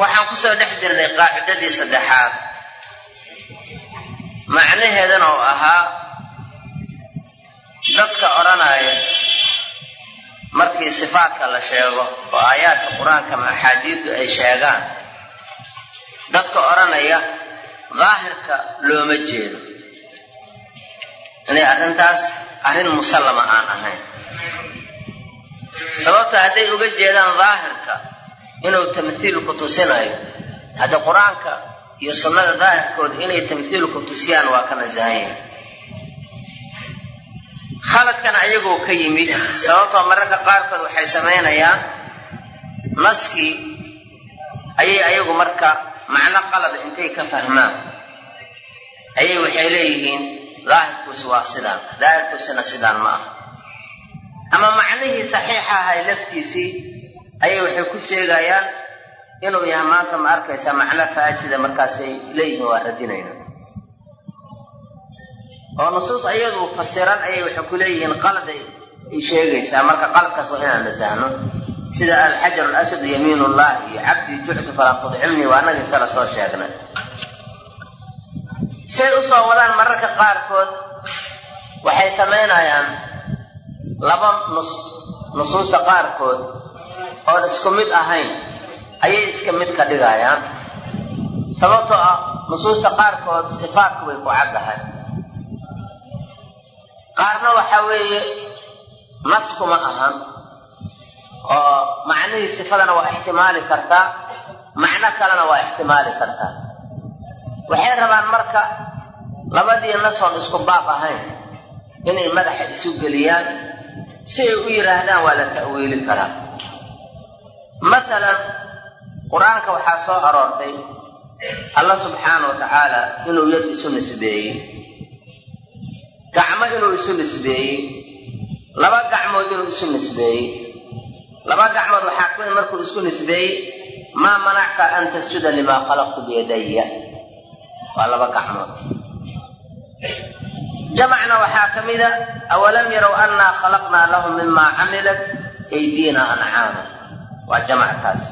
waxaan ku soo dhex jirnay qaacidadii saddexaad. Macnaheedana oo ahaa dadka odhanaya markii sifaadka la sheego oo aayaadka qur'aanka ma axaadiidu ay sheegaan dadka odhanaya daahirka looma jeedo. Inay arrintaas arrin musallama aan ahayn. Sababta hadday uga jeedaan daahirka inuu tamhiilku tusinayo. Hadda qur'aanka iyo sunnada daahirkooda inay tamhiilku tusiyaan waa ka nasahan yahay. Khaladkan ayagoo ka yimid sababtoo mararka qaarkood waxay samaynayaan naskii ayay ayagu marka macno qalada intay ka fahmaan. Ayay waxay leeyihiin daahirkuusi waa sidaan daahirkuusina sidaan ma aha. Ama macnihii saxiixa ahay laftiisii ayay waxay ku sheegayaan inuu yahay maanta ma arkaysa macno faasida markaasay leeyihiin waa radinayna oo nusuus ayadu fasiran ayay waxay ku leeyihiin qaladay ay sheegaysaa. Marka qaladkaas waa inaan nasahno sida alxajar alaswad yamiin ullah iyo cabdii jucdu falaa tudcimnii waa annaga isala soo sheegnay say u soo wadaan mararka qaarkood waxay samaynayaan laba nus nusuusta qaarkood oon isku mid ahayn ayay iska mid ka dhigayaan. Sababtoo ah nusuusta qaarkood sifaadku way ku caddahay. Qaarna waxa weeye naskuma ahan oo macnihii sifadana waa ixtimaali kartaa macno kalena waa ixtimaali kartaa. Waxay rabaan marka labadii nasoon isku baab ahayn inay madaxa isu geliyaan si ay u yidhaahdaan waa la ta'wiili karaa masalan qur'aanka waxaa soo aroortay alla subxaana wa tacaala inuu yad isu nisbeeyey. Gacmo inuu isu nisbeeyey. Laba gacmood inuu isu nisbeeyey. Laba gacmood waxaa ka mid markuu isku nisbeeyey maa manacka an tasjuda limaa khalaqtu biyadaya waa laba gacmood. Jamacna waxaa ka mida awalam yarow annaa khalaqnaa lahum mimaa camilat aydiina ancaama waa jamackaas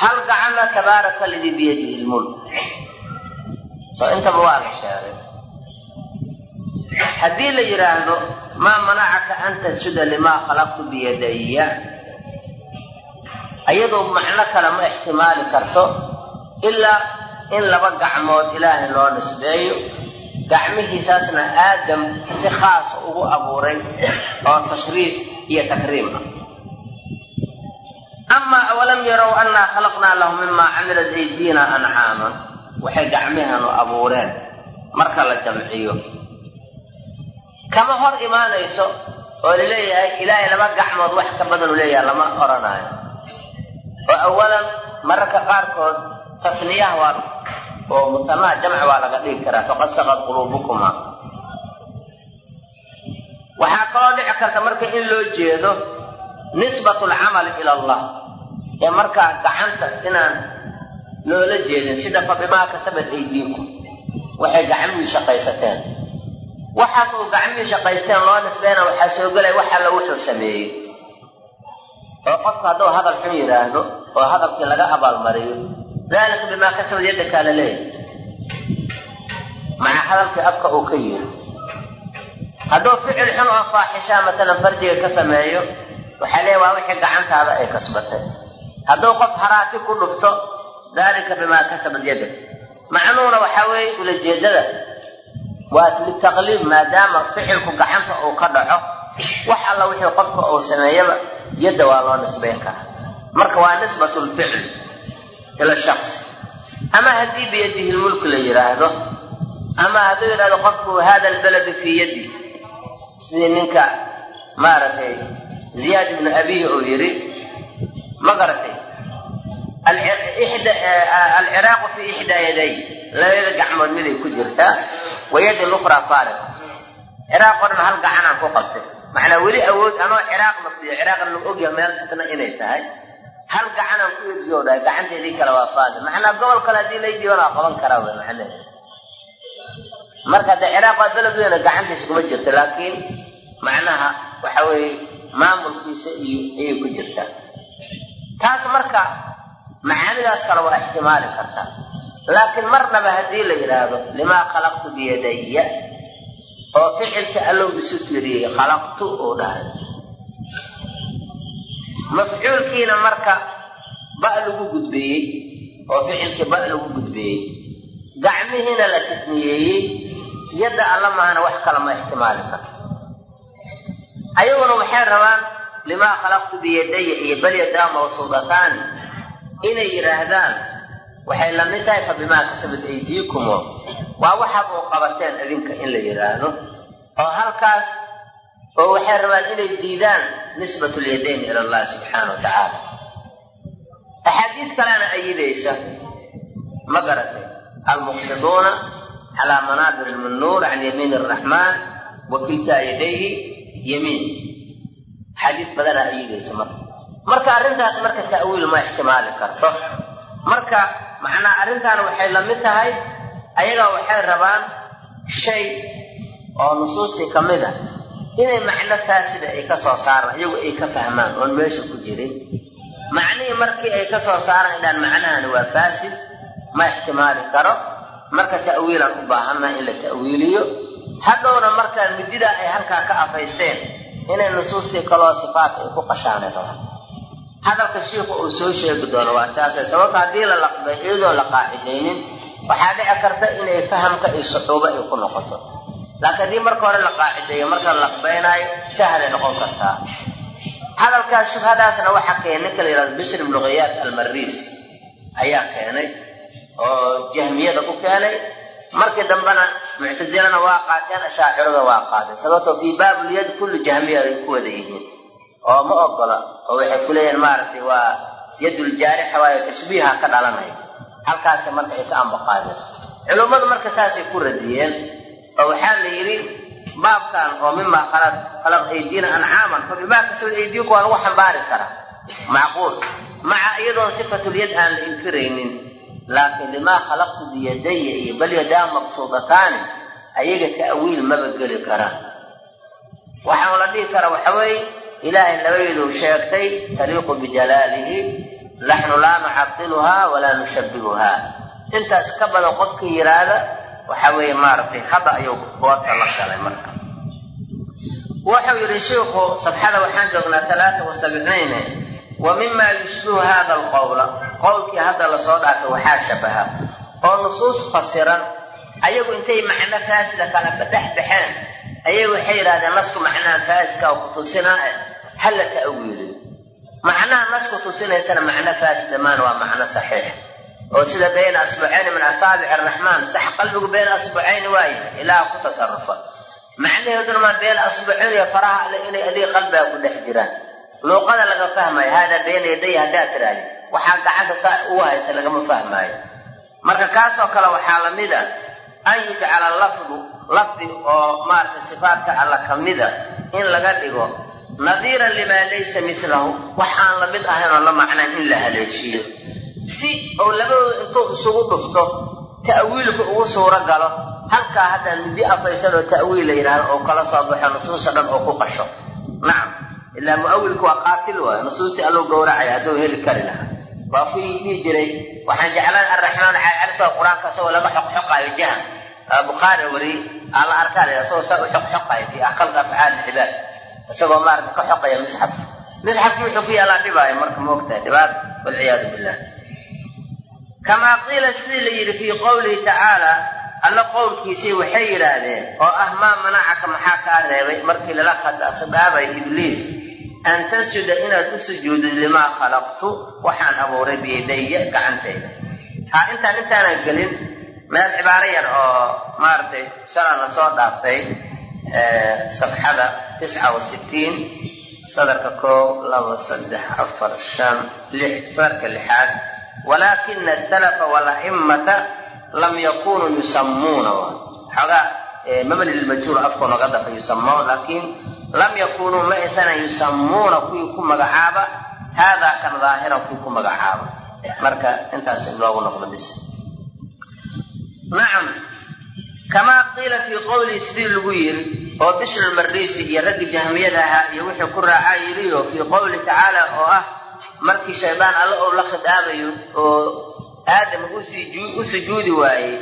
hal gacanna tabaaraka ladii biyadihi lmulk soo intaba waa la sheegay. Haddii la yidhaahdo maa manacaka an tasjuda limaa khalaqtu biyadaya ayadoo macno kale ma ixtimaali karto ilaa in laba gacmood ilaahay loo nisbeeyo. Gacmihiisaasna aadam si khaasa ugu abuuray oo tashriif iyo takriim ah amaa awalam yarow annaa khalaqnaa lahum mimaa camilat aydiina ancaaman waxay gacmihanu abuureen marka la jamciyo kama hor imaanayso oo la leeyahay ilaahay laba gacmood wax ka badan u leeyahay lama odhanaayo oo awalan mararka qaarkood tasniyaha waa oo musanaa jamc waa laga dhigi karaa faqad saqad quluubukuma waxaa kaloo dhici karta marka in loo jeedo nisbat alcamali ila allah ee markaa gacanta inaan loola jeedin sida bimaa kasabat aydiikum waxay gacmihii shaqaysateen. Waxaas uu gacmihii shaqaysteen loo nisbeyna waxaa soo gelaya wax alla wuxuu sameeyey. Oo qofku hadduu hadal xun yidhaahdo oo hadalkii laga abaalmariyo dalika bimaa kasabad yaddakaa la leeyahy maca hadalkii afka uu ka yiri. Hadduu ficil xun oo faaxishaa matalan farjiga ka sameeyo waxaa leeya waa wixii gacantaada ay kasbatay hadduu qof haraati ku dhufto dalika bimaa kasabad yaddak macnuhuna waxaa weeye ulajeedada waa litaqliib maadaama ficilku gacanta uu ka dhaco. Wax alla wixii qofka uu sameeyaba yadda waa loo nisbayn karaa. Marka waa nisbatu lficl ila shaksi ama haddii biyadihi lmulk la yidhaahdo ama hadduu yidhahdo qofku hada albaladu fii yaddi sidii ninka maaragtay ziyaad ibnu abihi uu yidhi ma garatay alciraaqu fii ixdaa yaday labada gacmood miday ku jirtaa wayadi lukraa faariq ciraaq o dhan hal gacanaan ku qabtay macnaa weli awood anoo ciraaq naftiyo ciraaqna lagu ogyaha meel xitna inay tahay hal gacanaan ku egiyo dhahay gacanteedii kale waa faadi macnaa gobol kale haddii laydiiban waa qaban karaa wy macnehe marka de ciraaq waa beled weyna gacantiisa kuma jirta laakiin macnaha waxa weeye maamulkiisa iyo ku jirtaa macaanidaas kale waa ixtimaali kartaa. Laakiin marnaba haddii la yidhaahdo limaa khalaqtu biyadaya oo ficilka allow isu tiriyey khalaqtu uu dhahay. Mafcuulkiina marka ba lagu gudbeeyey oo ficilkii ba lagu gudbeeyey gacmihiina la tisniyeeyey yadda alla maahana wax kale ma ixtimaali karto. Ayaguna waxay rabaan limaa khalaqtu biyadaya iyo balyadaa mawsuudataani inay yidhaahdaan waxay la mid tahay fa bimaa kasabat aydiikumo waa waxaad uu qabateen idinka in la yidhaahdo. Oo halkaas oo waxay rabaan inay diidaan nisbat lyadayn ila allahi subxaana wa tacaala. Axaadiid kalena ayidaysa ma garatay almuqsiduuna calaa manaabir lmanuur can yamiin araxmaan wa kiltaa yadayhi yamiin. Axaadiid badana ayidaysa marka marka arrintaas marka ta'wiil ma ixtimaali karto. Marka macnaa arrintaana waxay la mid tahay ayagaa waxay rabaan shay oo nusuustii ka mid a inay macno faasida ay ka soo saaraan iyagu ay ka fahmaan oon meesha ku jirin. Macnihii markii ay ka soo saaraan inaan macnahani waa faasid ma ixtimaali karo. Marka ta'wiilaan u baahannaha in la ta'wiiliyo. Hadhowna markaa mididaa ay halkaa ka afaysteen inay nusuustii kaloo sifaat ay ku qashaanay rabaan hadalka shiiku uu soo sheegi doono waa saasay. Sababta haddii la laqbay iyadoo la qaacidaynin waxaa dhici karta inay fahamka iyo suxuubo ay ku noqoto. Laakiin haddii marka hore la qaacideeyo marka la laqbaynaayo sahlay noqon kartaa. Hadalkaas shubhadaasna waxaa keenay ninka la yidhahdo bishr ibnu khiyaad almariis ayaa keenay oo jahmiyada ku keenay. Markii dambena muctasilana waa qaateen ashaacirada waa qaadeen sababtoo fii baabulyad kulli jahmiya ay ku wada yihiin oo ma ogola oo waxay ku leeyihiin maaragtay waa yaduljaarixa waayo tashbiiha ka dhalanaya. Halkaasi marka ay ka ambaqaadeen culummadu marka saasay ku radiyeen oo waxaa la yidhi baabkan oo mimaa khalaq khalaq aydiina ancaaman fa bimaa kasabad aydiinku waa lagu xambaari karaa. Macquul. Maca iyadoon sifatulyad aan la inkiraynin laakiin limaa khalaqtu biyadaya iyo bal yadaa maqsuudataani ayaga ta'wiil maba geli karaan waxaan la dhihi karaa waxa weeye ilaahay labayduu sheegtay taliiqu bijalaalihi naxnu laa nucadiluhaa walaa nushabbihuhaa intaas ka badan qofkii yidhaahda waxa weeye maaragtay haba ayuu boorta la galay marka wuxuu yidhi shiikhu sabxada waxaan joognaa talaata wa sabciine wa mima yushbihu hada alqowla qowlkii hadda la soo dhaafay waxaa shabaha oo nusuus fasiran ayagu intay macno faasida kala dhex baxeen ayay waxay yidhahdeen nasku macnaha faasidka oo ha la ta'wiiliyo macnaha nasku tusinaysana macno faasida maan waa macno saxiix oo sida bayna asbucayni min asaabici araxmaan sax qalbigu bayna asbucayni waaye ilaah ku tasarufa macnaheeduna maa bayna asbucayn iyo faraha alle inay adiga qalbiga ku dhex jiraan luuqada laga fahmayo haadaa bayna yaday haddaad tiraahdi waxaa gacanta saa ugu haysa lagama fahmaayo marka kaasoo kale waxaa la mid a an yujcala lafdu lafdi oo maaragtay sifaatka alla ka mida in laga dhigo nadiiran limaa laysa milahu wax aan la mid ahayn oo la macnayn in la haleeshiiyo si oo labadooda intuu isugu dhufto ta'wiilku ugu suuro galo halkaa haddaan midi afaysan oo ta'wiil la yidhahdo oo kala soo baxo nusuusta dhan oo ku qasho. Nacam ilaa mu'awilku waa qaatil waayo nusuustii alluu gowracaya hadduu heli kari lahaa. Waa kuwii dhihi jiray waxaan jeclaan arraxmaan caalcalisoo qur'aanka isagoo laga xoqxoqaayo jahan. Bukhaari wariyey alla arkaan isagoo saa u xoqxoqaayo fii khalqi afcaali cibaad isagoo maarata ka xoqaya misxaf misxafki wuxuu ku yaalaa dhibaayo marka moogtahay dhibaata walciyaadu billah. Kamaa qiila sidii la yidhi fii qowlihi tacaala alla qowlkiisii waxay yidhaahdeen oo ah maa manacaka maxaa kaa reebay? Markii lala khidaabayo ibliis an tasjuda inaad u sujuudid limaa khalaqtu waxaan abuuray biyadaya gacantayda. Ha intaan intaanan gelin meel cibaaro yar oo maaragtay shalan la soo dhaaftay safxada tisca wa sittiin sadarka koow laba saddex afar shan lix sadarka lixaad walaakina asalafa wala'immata lam yakunuu yusammuuna xoogaa mabni lilmajhuur afkoo naga dafa yusammuun laakiin lam yakunuu ma aysanan yusammuuna kuwii ku magacaaba haadaa kan daahiran kuwii ku magacaaba marka intaas in loogu noqdo bis nacam kamaa qiila fii qowlihi sidii lagu yiri oo bishr marisi iyo raggi jahmiyada ahaa iyo wixii ku raacaa yiriyo fii qowli tacaala oo ah markii shaydaan alle ou la khidaabayo oo aadam u sujuudi waayey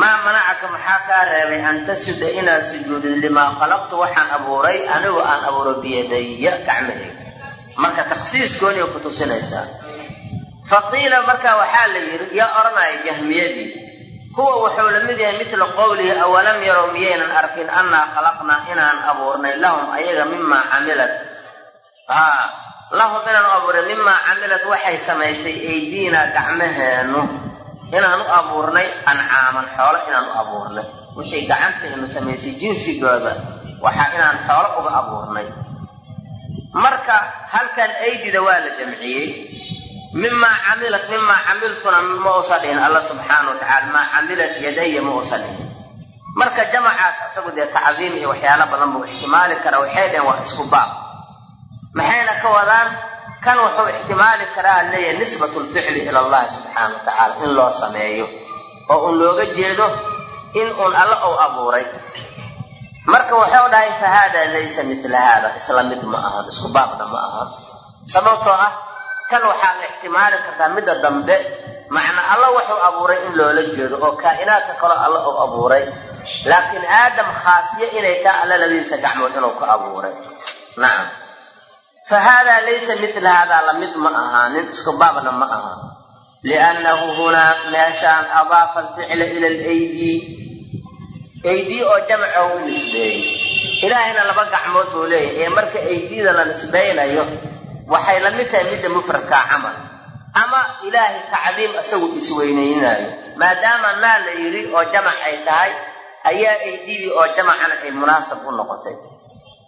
maa manacaka maxaa kaa reebay an tasjuda inaad sujuudid limaa khalaqtu waxaan abuuray anigoo aan abuuro biyadaya gacmahayga marka takhsiis gooniya ku tusinaysaa fa qiila marka waxaa la yidhi yaa odhanaya jahmiyadii huwa wuxuu la mid yahay mitla qowlihi awalam yarow miyaynan arkin annaa khalaqnaa inaan abuurnay. Lahum ayaga mimaa camilat. Lahum inaan abuurnay mimaa camilat waxay samaysay aydiina gacmaheennu. Inaan u abuurnay ancaaman xoolo inaan u abuurnay. Wixii gacantaynu samaysay jinsigooda waxaa inaan xoolo uga abuurnay. Marka halkan aydida waa la jamciyey mimaa camilat mimaa camiltuna ma uusa dhihin alla subxaana wa tacala maa camilat yadaya ma uusa dhihin marka jamacaas isagu dee tacdiim iyo waxyaalo badan buu ixtimaali karaa waxay dhaheen waa isku baab maxayna ka wadaan kan wuxuu ixtimaali karaa leeyahay nisbatu lficli ila allahi subxaana wa tacaala in loo sameeyo oo uun looga jeedo in uun alla ou abuuray marka wuxuu dhahay fa haada laysa mila haada isla mid ma ahan isku baabna ma ahan sababtoo ah kan waxaa la ixtimaali kartaa midda dambe. Macna alla wuxuu abuuray in loola jeedo oo kaa'inaadka kaloo alla uu abuuray. Laakiin aadam khaasiye inay taa alla labadiisa gacmood inuu ku abuuray. Nacam fa haadaa laysa mila haadaa la mid ma ahaanin isku baabna ma aha. Liannahu hunaa meeshaan adaafa alficla ila alaydi. Aydii oo jamca u nisbeeyey. Ilaahayna laba gacmood buu leeyahay. Ee marka aydida la nisbaynayo waxay la mid tahay midda mufradkaa camal. Ama ilaahay tacdiim isagu isweynaynayo. Maadaama naa la yidhi oo jamac ay tahay ayaa aydidii oo jamacana ay munaasab u noqotay.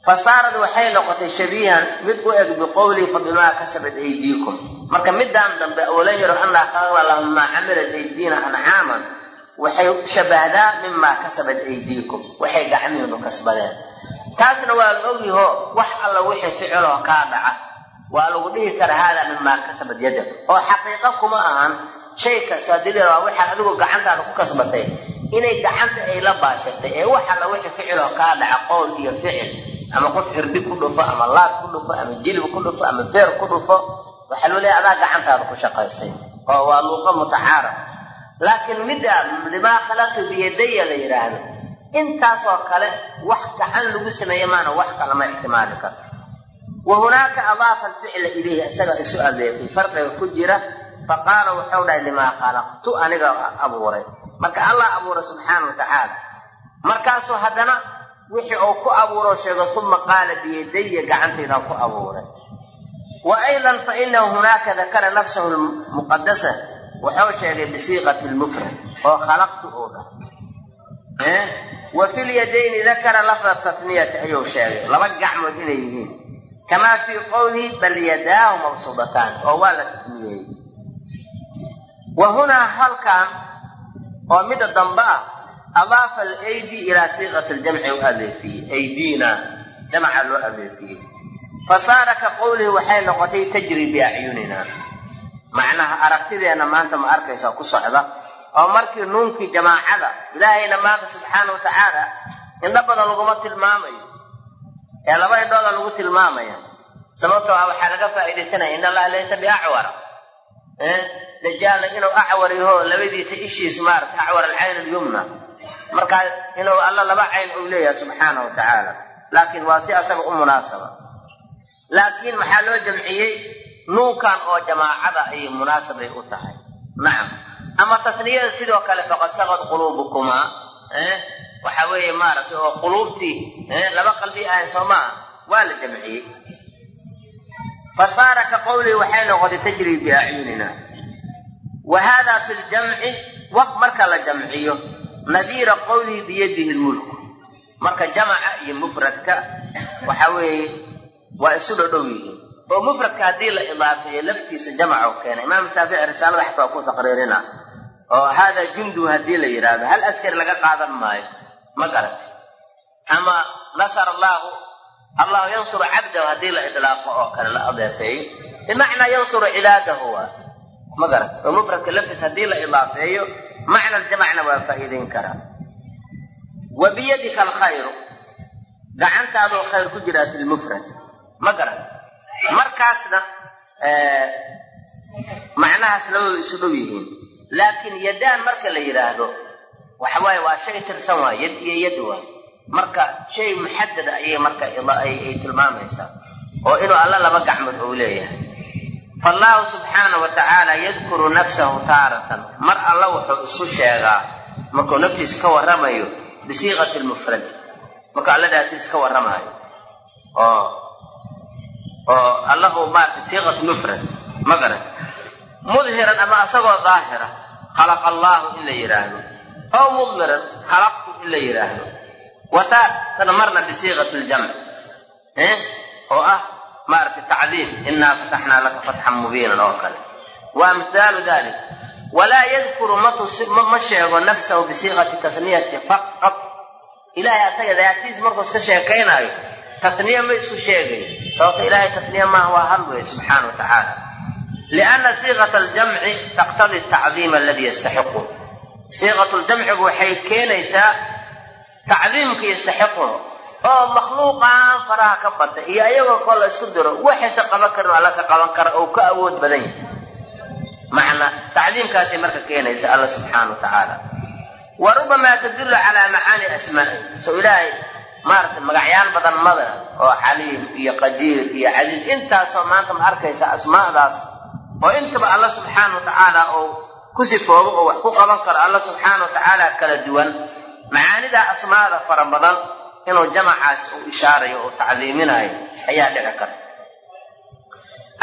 Fa saarad waxay noqotay shabiihan mid u eg biqowlihi fa bimaa kasabat aydiikum. Marka midaan dambe awalan yaro annaa khalaqna lahum maa camilat aydiina ancaaman waxay shabahdaa mimaa kasabat aydiikum. Waxay gacmihiinu kasbadeen. Taasna waa la ogyaho wax alla wixii ficiloo kaa dhaca waa lagu dhihi karaa haadaa mimaa kasabad yadak oo xaqiiqo kuma ahan shay kasta haddii la waa waxaad adigu gacantaada ku kasbatay inay gacanta ay la baashatay ee wax alla wixii ficiloo kaa dhaca qowl iyo ficil ama qof xirdi ku dhufo ama laad ku dhufo ama jilib ku dhufo ama beer ku dhufo waxaa loo leeyahy adaa gacantaada ku shaqaystay. Oo waa luuqa mutacaaraf. Laakiin midda limaa khalaqtu biyadaya la yidhaahdo intaasoo kale wax gacan lagu sameeye maana wax kalama ixtimaali karo wa hunaaka adaafa alficla ilayhi isaga isu adeefay farqiga ku jira. Fa qaala wuxuu dhahay limaa khalaqtu aniga abuuray. Marka allah abuuray subxaana wa tacaala. Markaasuu haddana wixii uu ku abuuroo sheego uma qaala biyadaya gacantayda ku abuuray. Wa aydan fa inahu hunaaka dakara nafsahu lmuqadasa wuxuu sheegay bisiiqati lmufrad oo khalaqtu uu dhahay. Wa fi lyadayni dakara lafda tatniyati ayuu sheegay. Laba gacmood inay yihiin kamaa fii qowlihi bal yadaahu mabsuudataan oo waa la tatniyeeyey wa hunaa halkan oo midda dambe ah adaafa alaydi ilaa siiqati ljamci u adeefiyey aydiina jamca loo adeefiyey fa saara ka qowlihi waxay noqotay tajri biacyunina macnaha aragtideenna maanta ma arkaysaa ku socda oo markii nuunkii jamaacada ilaahayna maanta subxaana wa tacaala indho badan laguma tilmaamayo ee laba indhooda lagu tilmaamaya. Sababtoo ah waxaa laga faa'iidaysanaya in allaha laysa biacwara dajaalna inuu acwar yaho labadiisa ishiis maarata acwar alcayn alyumna. Markaa inuu alla laba cayn uu leeyahay subxaana wa tacaala. Laakiin waa si asaga u munaasaba. Laakiin maxaa loo jamciyey? Nuunkan oo jamaacada ayay munaasabay u tahay. Nacam ama tasniyada sidoo kale faqad saqad quluubukumaa waxa weeye maaragtay oo quluubtii laba qalbi ahay soo maaha waa la jamciyey. Fa ka qawlihi waxay noqotay tajrii biacyunina wa hada fi ljamci waq marka la jamciyo nadiira qawlihi biyadihi lmulku marka jamaca iyo mufradka waxa weeye waa isu dhodhow yihiin. Oo mufradka haddii la idaafeeyo laftiisa jamac oo keena imaam shaafici risaalada xataa ku taqriirina. Oo hada jundu haddii la yidhaahdo hal askari laga qaadan maayo ma garatay ama nasar allahu allahu yansuru cabdahu haddii la idlaaqo oo kale la adeefeeyo bimacnaa yansuru cibaadahu waa. Ma garatay oo mufradka laftiisa haddii la idaafeeyo macna jamacna waa faa'iideyn karaa. Wa biyadika alkhayru gacantaadoo khayr ku jiraa fi lmufrad ma garan markaasna macnahaas labadu isu dhow yihiin. Laakiin yadaan marka la yidhaahdo waxawaaye waa shay tirsan waa yad iyo yad waa. Marka shay muxadada ayay marka ay tilmaamaysaa. Oo inuu alla laba gacmood ou leeyahay. Faallahu subxaana wa tacaala yadkuru nafsahu taaratan. Mar alla wuxuu isku sheegaa. Markuu naftiisa ka warramayo bisiiqati lmufrad marka alla daatiisa ka warramaayo oo oo allahu maarata siiqat mufrad. Ma garan mudhiran ama asagoo daahira khalaqa allaahu in la yidhaahdo ow mudmiran khalaqtu in la yidhaahdo wataatana marna bisiiqati ljamc oo ah maaragtay tacdiim inaa fataxnaa laka fatxan mubiinan oo kale. Wa amhaalu dalik walaa yadkuru ma sheego nafsahu bisiiqati taniyati faqad ilahay asaga daatiis markuu iska sheekaynaayo taniya ma isku sheegayo sababto ilaahay taniya maaha waa hal wey subxaana wa tacaala. Lianna siiqata aljamci taqtadi tacdiima aladii yastaxiqu siiqatu ljamcigu waxay keenaysaa tacdiimka yastaxiquhu oo makhluuqan faraha ka bata iyo ayagoo koo la isku diro waxayse qaban karin alla ka qaban kara oo ka awood badan yahay. Macna tacdiimkaasay marka keenaysa alla subxaana wa tacaala. Wa rubamaa tadullu calaa macaani asmaa'i so ilaahay maaragtay magacyaal badan mada oo xaliim iyo qadiir iyo cadiid intaasoo maanta ma arkaysa asmaadaas oo intaba alla subxaana wa tacaala oo ku sifoobo oo wax ku qaban karo alla subxaana wa tacaala kala duwan. Macaanidaa asmaada fara badan inuu jamacaas uu ishaarayo oo tacdiiminayo ayaa dhici karta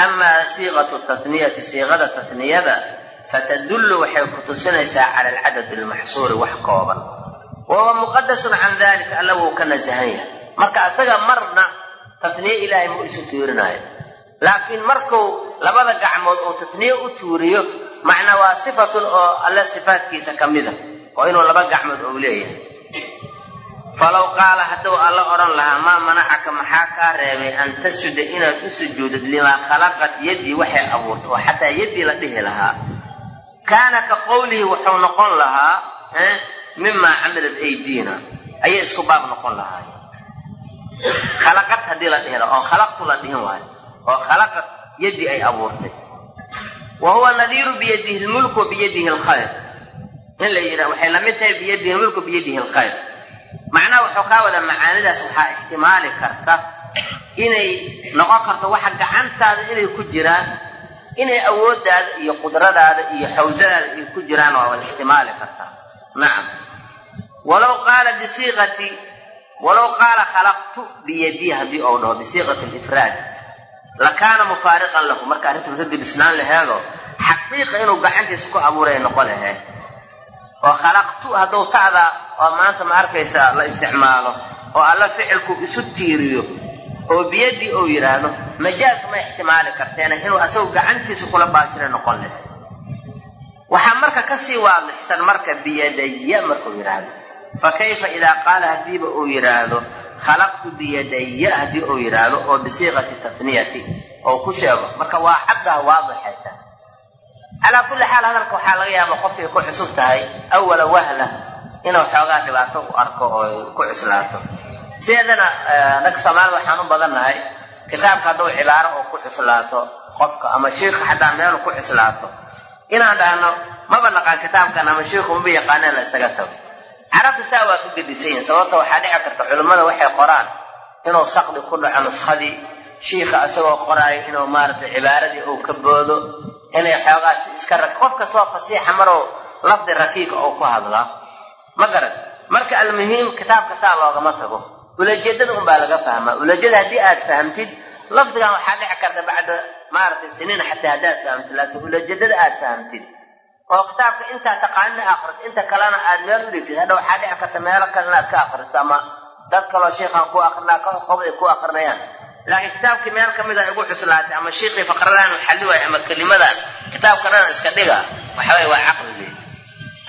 amaa siiqatu taniyati siiqada taniyada fatadullu waxay ku tusinaysaa cala alcadad almaxsuuri wax kooban. Wahuwa muqadasun can dalika alla wuu ka nasahan yahay. Marka isaga marna tatniye ilaahay mu isu tuurinaayo laakiin markuu labada gacmood uu tatniye u tuuriyo macnaa waa sifatun oo alle sifaatkiisa ka mida oo inuu laba gacmood ou leeyahay. Falow qaala hadduu alla odhan lahaa maa manacaka? Maxaa kaa reebay an tasjuda inaad u sujuudid limaa khalaqat yaddii waxay abuurtay oo xataa yaddii la dhihi lahaa? Kaana ka qowlihi wuxuu noqon lahaa mimaa camilat aydiina. Ayay isku baab noqon lahaay khalaqad haddii la dhihi lahaa oo khalaqtu la dhihin waayo oo khalaqad yaddii ay abuurtay wa huwa nadiiru biyadihi lmulk wa biyadihi alkhayr in la yidhaha waxay la mid tahay biyadihi lmulk wa biyadihi alkhayr macnaha wuxuu kaa wadaa macaanidaas waxaa ixtimaali karta inay noqon karto waxa gacantaada inay ku jiraan inay awooddaada iyo qudradaada iyo xawsadaada ay ku jiraan waa wada ixtimaali kartaa nacam walow qaala bisiiqati walow qaala khalaqtu biyadii haddii ou dhaho bisiiqati alifraad lakaana mufaariqan lahu marka arrinta ka gedisnaan laheedo xaqiiqa inuu gacantiisa ku abuuray noqon laheed oo khalaqtu hadduu ta'da oo maanta ma arkaysaa la isticmaalo oo alla ficilku isu tiiriyo oo biyadii ou yidhaahdo majaas ma ixtimaali karteena inuu asagu gacantiisa kula baashira noqon lahay waxaa marka ka sii waadixsan marka biyadaya markuu yidhaahdo fa kayfa idaa qaala haddiiba uu yidhaahdo khalaqtu biyadaya haddii uu yidhaahdo oo bisiiqati tatniyati oo ku sheego. Marka waa caddaha waadixay tahay calaa kulli xaal hadalka waxaa laga yaaba qofkay ku cusub tahay awala wahla inuu xoogaa dhibaato u arko oo ku cuslaato. Sideedana ragga soomaalida waxaan u badannahay kitaabka hadduu cibaaro oo ku cuslaato qofka ama shiika xataa meelu ku cuslaato. Inaan dhahno maba naqaan kitaabkan ama shiiku maba yaqaaneen la isaga tago carabta saa waa ka gedisayin sababta waxaa dhici karta culimmada waxay qoraan inuu saqdi ku dhaco nuskadii shiika isagoo qoraayo inuu maaragtay cibaaradii uu ka boodo inay xoogaas iska rag qof kastoo fasiixa maruu lafdi rakiiqa uu ku hadlaa. Ma garan marka almuhiim kitaabka saa loogama tago. Ulajeedada unbaa laga fahmaa. Ulajada haddii aad fahamtid lafdigan waxaa dhici karta bacda maaragtay siniin xataa haddaad fahamtid laakiin ulajeedada aad fahamtid oo kitaabka intaa taqaanina akriso inta kalena aad meel u dhigtid hadha waxaa dhici karta meelo kale inaad ka akristo ama dad kaloo sheikhaan ku akrinaa ka qob ku akrinayaan laakiin kitaabkii meel ka mida igu xuslaatay ama shiikhii faqradaan xalli waay ama kelimadan kitaabka dhan iska dhiga waxaway waa caqligii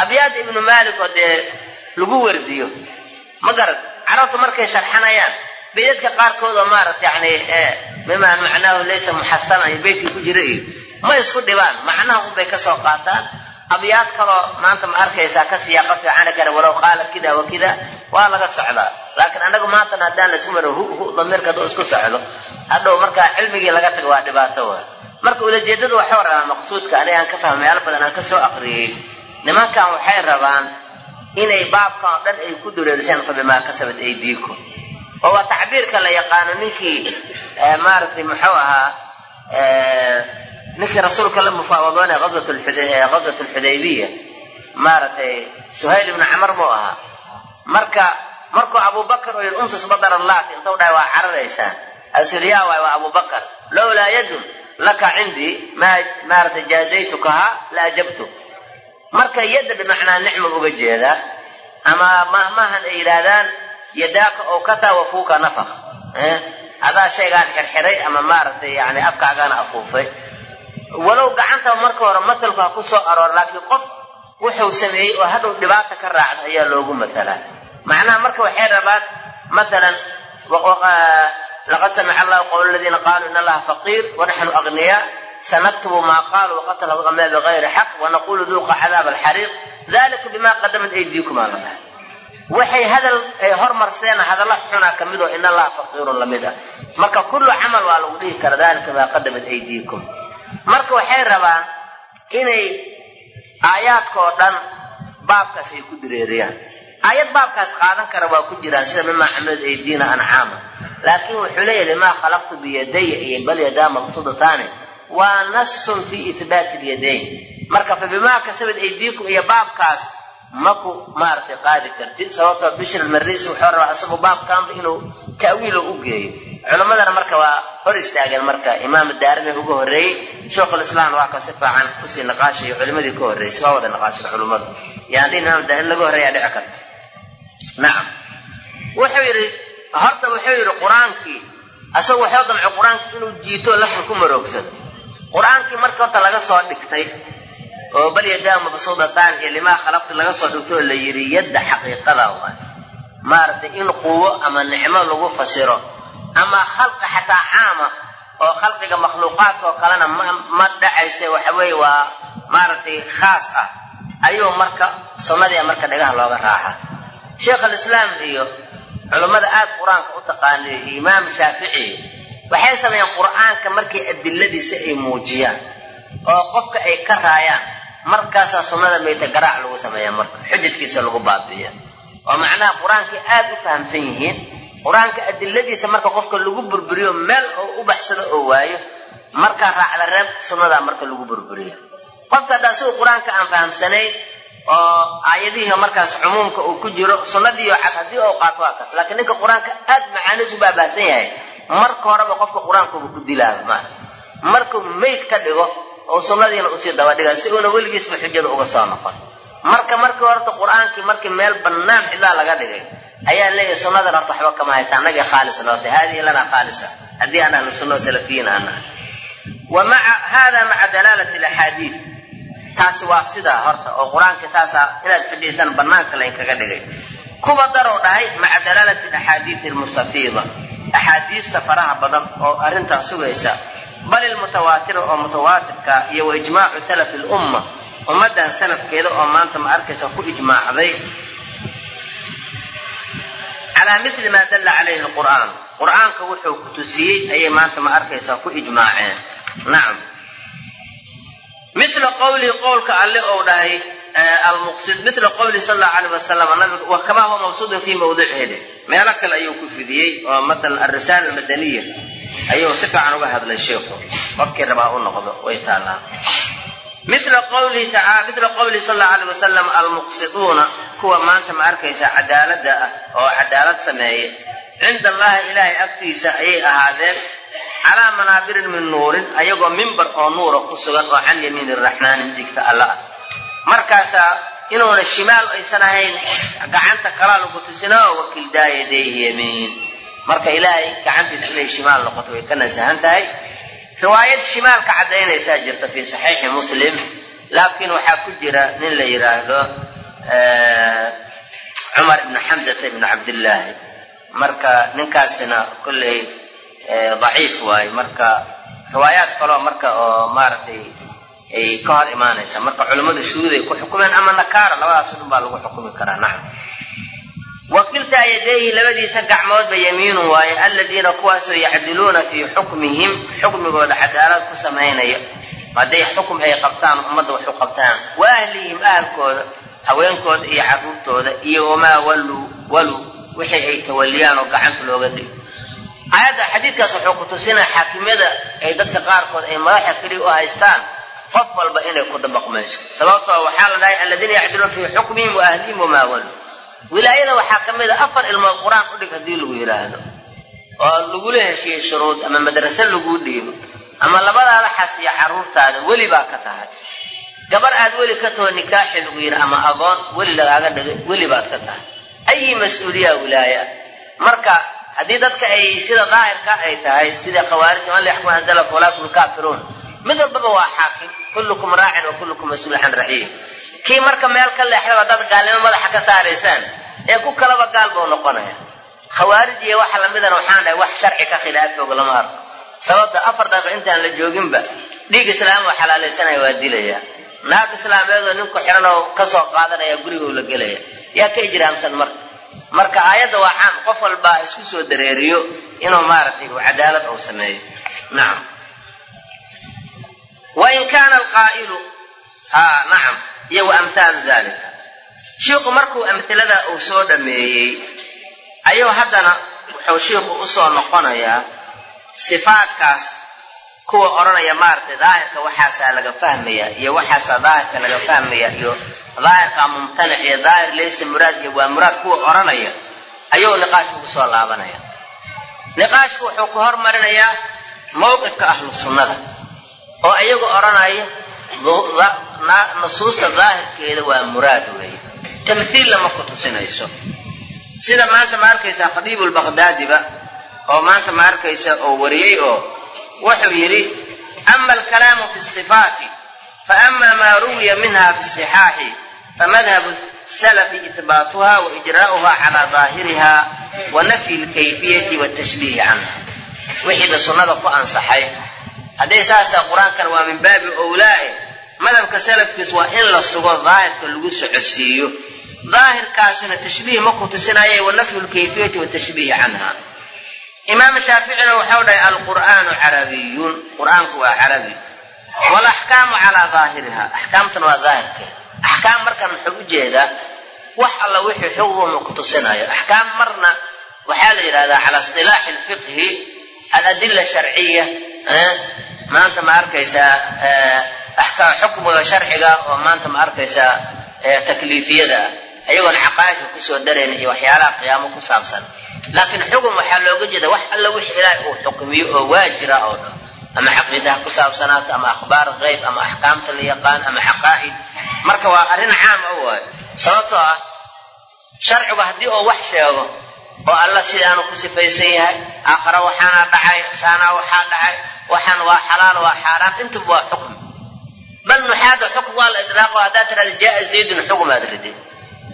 abyaada ibnu maalik oo dee lagu werdiyo ma garad carabtu markay sharxanayaan beydadka qaarkood oo maarata yani mimaa macnaahu laysa muxasanan iyo beydkii ku jira iyo ma isku dhibaan macnaha unbay ka soo qaataan abyaad kaloo maanta ma arkaysaa ka siyaaqa fiicana kara walow qaala kida wa kida waa laga socdaa. Laakiin annagu maantana haddaan la isku maro hu hu damiirka hadduu isku socdo hadhow markaa cilmigii laga tago waa dhibaato wa marka ulajeedadu waxuu rabaa maqsuudka aniga aan ka fahma meelo badan aan ka soo aqriyey nimankan waxay rabaan inay baabkan oo dhan ay ku dureerisaan fabimaa kasabat aydiikum. Oo waa tacbiirka la yaqaano ninkii maaragtay muxuu ahaa ninkii rasuulka la mufaawadoonay aswat alxudaybiya maaragtay suhayl ibnu camar muu ahaa. Marka markuu abubakar oo yidhi untus badar allaati intuu dhahay waa cararaysaan. Asuriyaa waay waa abubakar lowlaa yadun laka cindii maa maaragtay jaazaytukaha la ajabtu. Marka yadda bimacnaa nicma uga jeedaa ama mahmahan ay yidhaahdaan yadaaka oo kataa wafuuka nafaq adaa shaygaan xirxiray ama maaragtay yani afkaagaana afuufay walow gacanta marka hore masalku ha ku soo aroor laakiin qof wuxuu sameeyey oo hadhow dhibaata ka raacda ayaa loogu matalaa macnaha marka waxay rabaan matalan laqad samica allahu qowla aladiina qaaluu in allaha faqiir wanaxnu agniyaa sanaktubu maa qaaluu waqatalahu amaa bigayri xaq wanaqulu duuqa cadaab alxariiq. Dalika bima qadamat aydiikum aa la dhahay waxay hadal ay hormarseen hadalla xunaa ka oo in allaha faqiirun la mid ah. Marka kullu camal waa lagu dhihi kara dalika bima qadamat aydiikum marka waxay rabaan inay aayaadkao dhan baabkaas ay ku direeriyaan. Aayad baabkaas qaadan kara waa ku jiraan sida mimaa xamilad aydiina ancaama. Laakiin wuxuu leeyahy limaa khalaqtu biyadaya iyo bal yadaa maqsuudataani waa nasun fii ihbaati lyadayn marka fa bimaa kasabad aydiikum iyo baabkaas maku maaragtay qaadi kartid? Sababtoo bishir almarisi wuxuu rabaa isagu baabkaanba inuu ta'wiilo u geeyo culammadana marka waa hor istaageen marka imaam daarimi uga horreeyey sheikhulislaam waa ka si fiican u sii naqaashayo culimadii ka horreysay waa wada naqaashan culimmadu yani in imaam daarimi laga horreeyaa dhici karta nacam wuxuu yidhi horta wuxuu yidhi qur'aankii isagu waxuu damcay qur'aankii inuu jiito lafka ku maroogsado qur'aankii marka horta laga soo dhigtay oo bal yadaa mabsuudataan iyo limaa khalaqti laga soo dhigto oo la yidhi yadda xaqiiqada maaragtay in quwo ama nicmo lagu fasiro ama khalqi xataa caama oo khalqiga makhluuqaadka oo kalena ma dhacayse waxa weeye waa maaragtay khaas ah. Ayuu marka sunnadii marka dhagaha looga raaxa. Sheekh alislaam iyo culummada aad qur'aanka u taqaaniyo iyo imaam shaafici waxay sameeyeen qur'aanka markay adiladiisa ay muujiyaan oo qofka ay ka raayaan. Markaasaa sunnada mayta garaac lagu sameeya marka xujadkiisa lagu baabi'iya oo macnaha qur'aankay aad u fahamsan yihiin qur'aanka adiladiisa marka qofka lagu burburiyo meel u baxsado oo waayo markaa raacda reeb sunnadaa marka lagu burburiyo. Qofka haddaa sigu qur'aanka aan fahamsanayn oo aayadihii markaas cumuumka uu ku jiro sunnadiiyo cad haddii oo qaato waa kaas. Laakiin ninka qur'aanka aad macaaniisu baabahsan yahay. Marka horeba qofka qur'aankuba ku dilaaba maa markuu mayd ka dhigo oo sunnadiina u sii dabadhiga si uuna weligiisba xujada uga soo noqon. Marka markii horta qur'aankii markii meel bannaan cidlaa laga dhigay ayaa leeyahay sunnadan horta waxba kama haysa annagii khaalis noo tahay haadihi lanaa khaalisa. Haddii aan ahlu sunna salafiyiin anahay wa maca dalaalati alaxaadiid taasi waa sidaa horta oo qur'aanka saasaa inaad xujaysaan bannaanka laynkaga dhigay. Kuwa daroo dhahay maca dalaalati alaxaadiidi almustafiida. Axaadiista faraha badan oo arrintaas sugaysa. Bal ilmutawaatira oo mutawaatirka iyo wa ijmaacu salafi lumma ummaddan salafkeeda oo maanta ma arkaysa ku ijmaacday calaa mili maa dalla calayhi lqur'aan qur'aanka wuxuu ku tusiyey ayay maanta ma arkaysaa ku ijmaaceen. Nacam mila qowlihi qowlka alle ou dhahay almuqsid mila qowlihi sal allahu alayh wasalam nabiga wa kamaa huwa mabsuudun fii mawdicihi meelo kale ayuu ku fidiyey oo matalan alrisaala almadaniya. Ayuu si fiican uga hadlay sheikhu. Qofkii rabaa u noqdo way taallaa mila qowlihi taala mila qowlihi sal allahu alayh wasalam almuqsiduuna kuwa maanta ma arkaysa cadaaladda ah oo cadaalad sameeya cinda allahi ilaahay agtiisa ayay ahaadeen calaa manaabirin min nuurin ayagoo mimbar oo nuura ku sugan oo can yamiini raxmaani midigta alla ah. Markaasaa inuuna shimaal aysan ahayn gacanta kalaa lagu tusinao wakildaa yadayhi yamiin. Marka ilaahay gacantiisu inay shimaal noqoto way ka nasahan tahay riwaayad shimaalka caddaynaysaa jirta fii saxiixi muslim laakiin waxaa ku jira nin la yidhaahdo cumar ibnu xamzata ibnu cabdillaahi. Marka ninkaasina kolley daciif waaye marka riwaayaad kaloo marka oo maaragtay ay ka hor imaanaysa. Marka culimmadu shuhuuday ku xukumeen ama nakaara labadaas dhun baa lagu xukumi karaa. Nacam wakiltaa yadayhi labadiisa gacmoodba yamiinun waaye aladiina kuwaasoo yacdiluuna fii xukmihim xukmigooda cadaalad ku samaynaya. Hadday xukum ay qabtaan ummadda waxu qabtaan. Wa ahlihim ahalkooda haweenkooda iyo carruurtooda iyo wamaa waluu waluu wixii ay tawaliyaan oo gacanta looga dhigo. Aayadda xadiidkaas wuxuu ku tusinaya xaakimyada ay dadka qaarkood ay madaxa keliya u haystaan qof walba inay ku dabaqmayso sababtoo waxaa la dhahay aladiina yacdiluuna fii xukmihim wa ahlihim wamaa waluu wilaayada waxaa ka mid a afar ilmood qur'aan u dhig haddii lagu yidhaahdo oo lagula heshiiyey shuruud ama madrase laguu dhiibo ama labadaada xas iyo carruurtaada weli baa ka tahay. Gabar aad weli ka taho nikaaxi lagu yidhi ama adoon weli lagaaga dhigay weli baad ka tahay. Ayi mas'uuliya wilaaya? Marka haddii dadka ay sida daahirka ay tahay sida khawaarij man la yaxkum anzala falaakum kaafiruun mid walbaba waa xaakim kullukum raacin wa kullukum mas'uul can raxiim kii marka meel ka leexdaba dad gaalnimo madaxa ka saaraysaan ee ku kalaba gaal buu noqonaya khawaarij iyo waxa lamidana waxaan dhahay wax sharci ka khilaafooga lama arko. Sababta afar daqiiq intaan la jooginba dhiig islaam oo xalaalaysanaya waa dilaya. Naag islaameedoo ninku xiran oo ka soo qaadanaya guriguu la gelaya. Yaa ka ijraamsan marka. Marka aayadda waa caam qof walba isku soo dareeriyo inuu maaragtay cadaalad uu sameeyo. Nacam wain kaana alqaa'ilu ha nacam iyo wa amhaalu dalika shiiku markuu amhilada uu soo dhameeyey ayuu haddana wuxuu shiiku u soo noqonayaa sifaadkaas kuwa odhanaya maaragtay daahirka waxaasaa laga fahmaya iyo waxaasaa daahirka laga fahmaya iyo daahirkaa mumtanic iyo daahir laysa muraad iyo waa muraad kuwa odhanaya ayuu niqaashku ku soo laabanaya. Niqaashku wuxuu ku hormarinayaa mawqifka ahlu sunnada oo iyagu odhanaya nusuusta daahirkeeda waa muraad weeye tamhiil lama ku tusinayso sida maanta ma arkaysaa khadiibu lbaqdaadiba oo maanta ma arkaysa oo wariyey oo wuxuu yidhi ama alkalaamu fi sifaati faama maa ruwiya minha fi sixaaxi famadhabu salafi ihbaatuha wa ijraa'uha calaa daahiriha wa nafyi lkayfiyati watashbiihi canha wixiida sunnada ku ansaxay. Hadday saas tahay qur'aankana waa min baabi owlaae madhabka salafkiis waa in la sugo daahirka lagu socodsiiyo. Daahirkaasina tashbiih ma ku tusinaya wa nafyu lkayfiyati watashbiihi canha. Imaam shaaficina waxau dhahay alqur'aanu carabiyun qur'aanku waa carabi. Walaxkaamu calaa daahiriha axkaamtuna waa daahirkeeda axkaam markan muxuu u jeedaa wax alla wixii xuguma ku tusinayo axkaam marna waxaa la yidhahdaa cala istilaaxi lfiqhi aladila sharciya. Maanta ma arkaysaa xukmiga sharciga oo maanta ma arkaysaa takliifiyada ah ayagoon caqaa'idka ku soo darayn iyo waxyaalaha qiyaamo ku saabsan laakiin xugum waxaa looga jeeda wax alla wixii ilaahay uu xukmiyo oo waajira oo dhan ama caqiidaha ku saabsanaato ama akhbaar qayb ama axkaamta la yaqaan ama xaqaa'id marka waa arrin caam a waayo sababtoo ah sharcigu haddii uu wax sheego oo alla sidaanu ku sifaysan yahay aakhare waxaana dhacay saanaa waxaa dhacay waxaan waa xalaal waa xaaraam intuba waa xukm bal nuxaada xukm waa la idlaaqo haddaad tirahda jaaa zaydun xukumaad ridin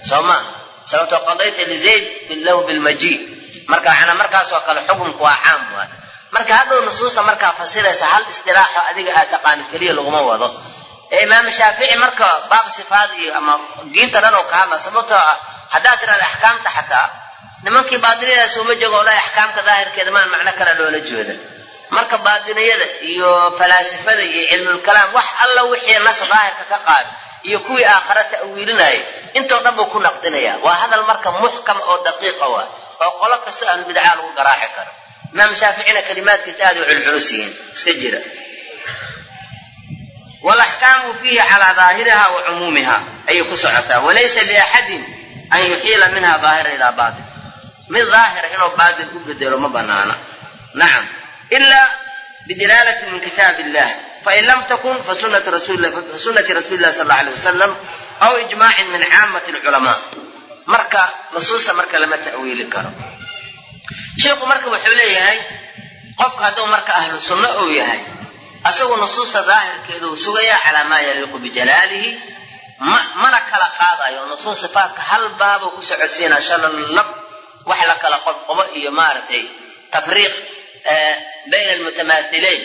soo maa sababtoo qadayta lizayd lahu bilmaji marka macnaa markaasoo kale xukumku waa caam waay marka hadhow nusuusta markaa fasiraysa hal istilaaxo adiga aad taqaani keliya laguma wado ee imaam shaafici marka baab sifaad iyo ama diinta dhan oo ka hadla sababtoo ah haddaad tirahda axkaamta xataa nimankii baadiniyadaas uma joogo olahi axkaamka daahirkeeda maan macno kale loola jooda marka baadiniyada iyo falaasifada iyo cilmulkalaam wax alla wixii nas daahirka ka qaad iyo kuwii aakhare ta'wiilinayay intoo dhan buu ku naqdinaya. Waa hadal marka muxkam oo daqiiqa waa oo qolo kasta ahlu bidcaa lagu garaaxi karo. Imaam shaaficina kalimaadkiisa aad u culculus yihiin iska jira. Walaxkaamu fiihi calaa daahiriha wa cumuumiha ayay ku socotaa. Walaysa liaxadin an yuxiila minha daahira ilaa baatil. Mid daahira inuu baatil u bedelo ma banaana nacam ilaa bidilaalati min kitaab illah fain lam takun fasunati rasuuli lah sal alla alay wasalam aw ijmaacin min caamati alculamaa marka nusuusta marka lama ta'wiili karo sheikhu marka wuxuu leeyahay qofku hadduu marka ahlu sunno uu yahay asagu nusuusta daahirkeeda uu sugayaa calaa maa yaliiqu bijalaalihi ma mana kala qaadayo nusuus sifaatka hal baabuu ku socodsiinaa shalallab wax la kala qobqobo iyo maaragtay tafriiq bayna almutamaathilayn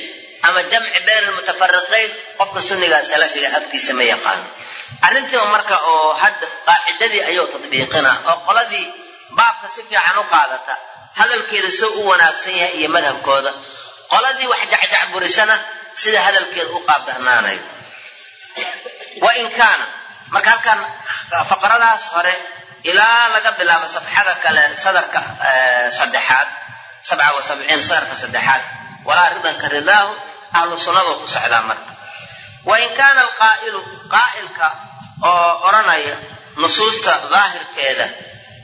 ama jamci bayna almutafariqayn qofka sunnigaa salafiga agtiisa ma yaqaano arrintiiba marka oo hadda qaacidadii ayuu tadbiiqina oo qoladii baabka si fiican u qaadata hadalkeeda soo u wanaagsan yahay iyo madhabkooda qoladii wax jacjacburisana sida hadalkeeda u qaabdarnaanayo wa in kaana marka halkan faqradaas hore ilaa laga bilaabo safxada kale sadarka saddexaad sabca wa sadarka saddexaad. Walaa ridanka ridaahu ahlu sunnadu ku socdaa marka. Wa in kaana alqaa'ilu qaa'ilka oo odhanaya nusuusta daahirkeeda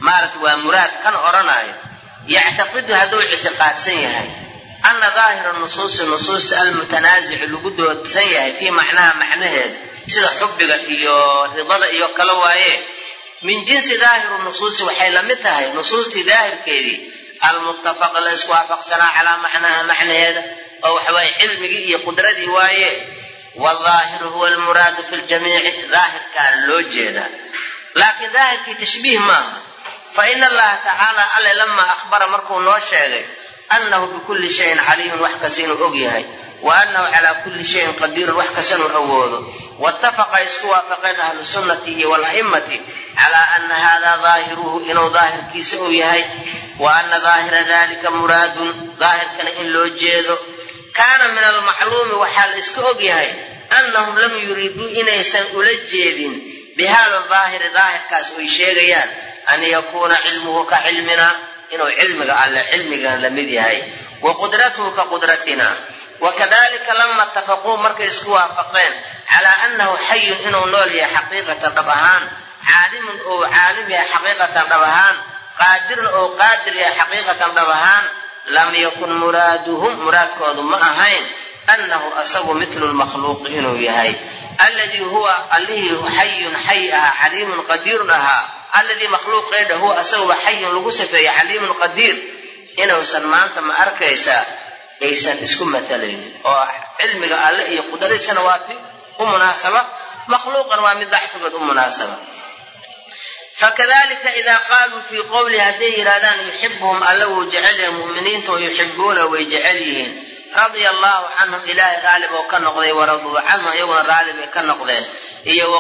maaragta waa muraad kan odhanaya yactaqidu hadduu ictiqaadsan yahay ana daahira nusuusi nusuusta almutanaasicu lagu doodsan yahay fii macnaha macnaheeda sida xubbiga iyo ridada iyo kale waaye min jinsi daahiru nusuusi waxay la mid tahay nusuustii daahirkeedii almuttafaq la isku waafaqsanaa calaa macnaha macnaheeda oo waxawaaye cilmigii iyo qudradii waaye waldaahiru huwa almuraadu fi ljamiici daahirkaana loo jeedaa laakiin daahirkii tashbiih maaha. Fa ina allaha tacaala alle lamaa akhbara markuu noo sheegay annahu bikulli shayin caliimun wax kasta inuu og yahay wa annahu calaa kulli shayin qadiirun wax kasta inuu awoodo waitafaqa isku waafaqeen ahlu sunnati iyo wala'immati calaa ana haadaa daahiruhu inuu daahirkiisa uu yahay wa ana daahira dalika muraadun daahirkana in loo jeedo kaana min almacluumi waxaa la iska og yahay annahum lam yuriiduu inaysan ula jeedin bi hada daahiri daahirkaas oy sheegayaan an yakuuna cilmuhu ka cilmina inuu cilmiga alle cilmigan la mid yahay wa qudratuhu ka qudratina wakadalika lama itafaquu markay isku waafaqeen calaa annahu xayun inuu nool yahay xaqiiqatan dhab ahaan caalimun ou caalim yahay xaqiiqatan dhab ahaan qaadirun ou qaadir yahay xaqiiqatan dhab ahaan lam yakun muraaduhum muraadkoodu ma ahayn annahu asagu mitlu lmakhluuqi inuu yahay. Alladii huwa allihii xayun xay ahaa caliimun qadiirun ahaa alladii makhluuqeedha huwa asaguba xayun lagu safeeyey caliimun qadiir inuusan maanta ma arkaysaa aysan isku maalaynin oo cilmiga alle iyo qudradiisana waa ti u munaasaba. Makhluuqan waa mid dacfigood u munaasaba. Fakadalika idaa qaaluu fii qowli hadday yidhahdaan yuxibuhum alla wuu jecel mu'miniinta wa yuxibuuna way jecel yihiin. Radia allahu canhum ilaahay raalib oo ka noqday waraduu canhum iyaguna raalib ay ka noqdeen. Iyo wa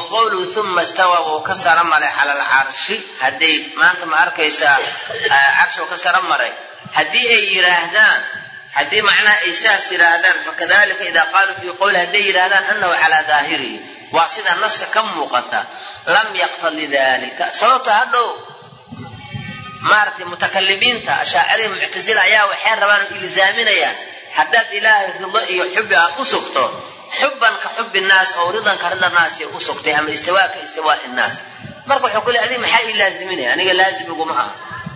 uma stawa wuu ka sara maray cala alcarshi hadday maanta ma arkaysaa carshi uu ka sara maray. Haddii ay yidhaahdaan haddii macnaha ay saas yidhaahdaan fakadalika idaa qaaluu fii qowli hadday yidhaahdaan annahu calaa daahirihi waa sida naska ka muuqata. Lam yaqtadi dalika sababto hadhow maaragtay mutakalimiinta ashaacirihi muctasila ayaa waxay rabaan oo ilzaaminayaan haddaad ilaahay rido iyo xubbi aad u sugto xubban ka xubbi naas oo ridanka rida naasi u sugtay ama istiwaa ka istiwaa innaas marka wuxuu ku le adig maxaa ii laaziminaya aniga laazim iguma aha.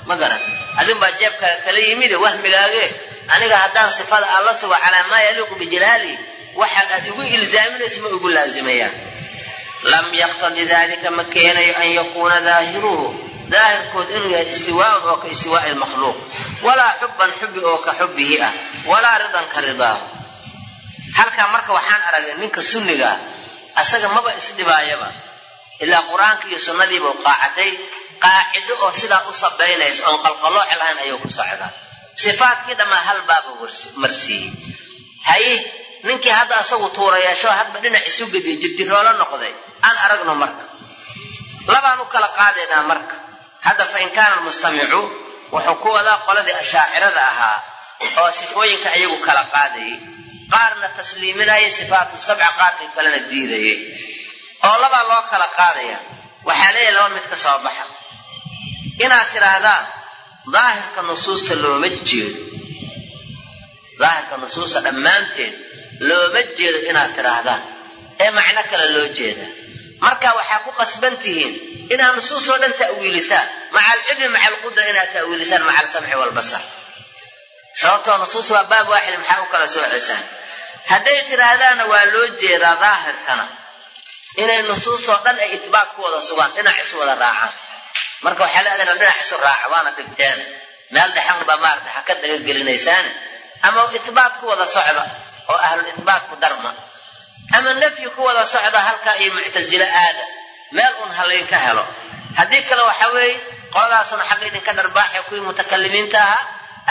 Ma garan. Adin baa jeebka kala yimide wahmigaage aniga haddaan sifada aan la sugo calaa maa yaliiqu bijalaali waxaad aad igu ilzaaminayso ma igu laazimayaan lam yaqtadi dalika ma keenayo an yakuuna daahiruhu. Daahirkood inuu yahay istiwaaun oo ka istiwaai lmakhluuq walaa xubban xubbi oo ka xubbihi ah. Walaa ridan ka ridaahu halkaa marka waxaan aragnay ninka sunnigaa asaga maba isdhibaayaba. Ilaa qur'aanka iyo sunnadiibuu qaacatay. Qaacido oo sidaa u sabaynaysa oon qalqalooc lahayn ayuu ku socdaa sifaadkii dhammaa hal baaba marsiiyey. Haye ninkii hadda asagu tuurayeesho hadba dhinac isu gediyo jirdiroolo noqday. Aan aragno marka. Labaan u kala qaadaynaa marka. Hadda fa in kaana almustamicu wuxuu ku wadaa qoladii ashaacirada ahaa oo sifooyinka ayagu kala qaadayay qaarna tasliiminayay sifaatu sabca qaarkii kalena diidayay oo labaa loo kala qaadaya. Waxaa leeyahay laba mid ka soo baxa. Inaad tidhaahdaan daahirka nusuusta looma jeedo. Daahirka nusuusta dhammaanteed looma jeedo inaad tidhaahdaan. Ee macno kale loo jeeda marka waxaa ku qasban tihiin inaad nusuusoo dhan ta'wiilisaan maca alcilmi maca alqudra inaad ta'wiilisaan maca alsamci waalbasar sababtoo nusuus waa baab waaxid maxaa u kala soocesaan hadday tidhaahdaana waa loo jeedaa daahirkana inay nusuusoo dhan ay itbaaq ku wada sugaan dhinac isu wada raacaan marka waxaa leedahay dhinac isu raaca waana dhibteen. Meel dhexanba maarata ha ka dagagelinaysaan ama itbaat ku wada socda oo ahlul itbaat ku darma ama nafyi ku wada socda halkaa iyo muctasilo aada. Meel un halaynka helo. Haddii kale waxa weeye qoladaasuna xagga idinka dharbaaxa kuwii mutakalimiinta ahaa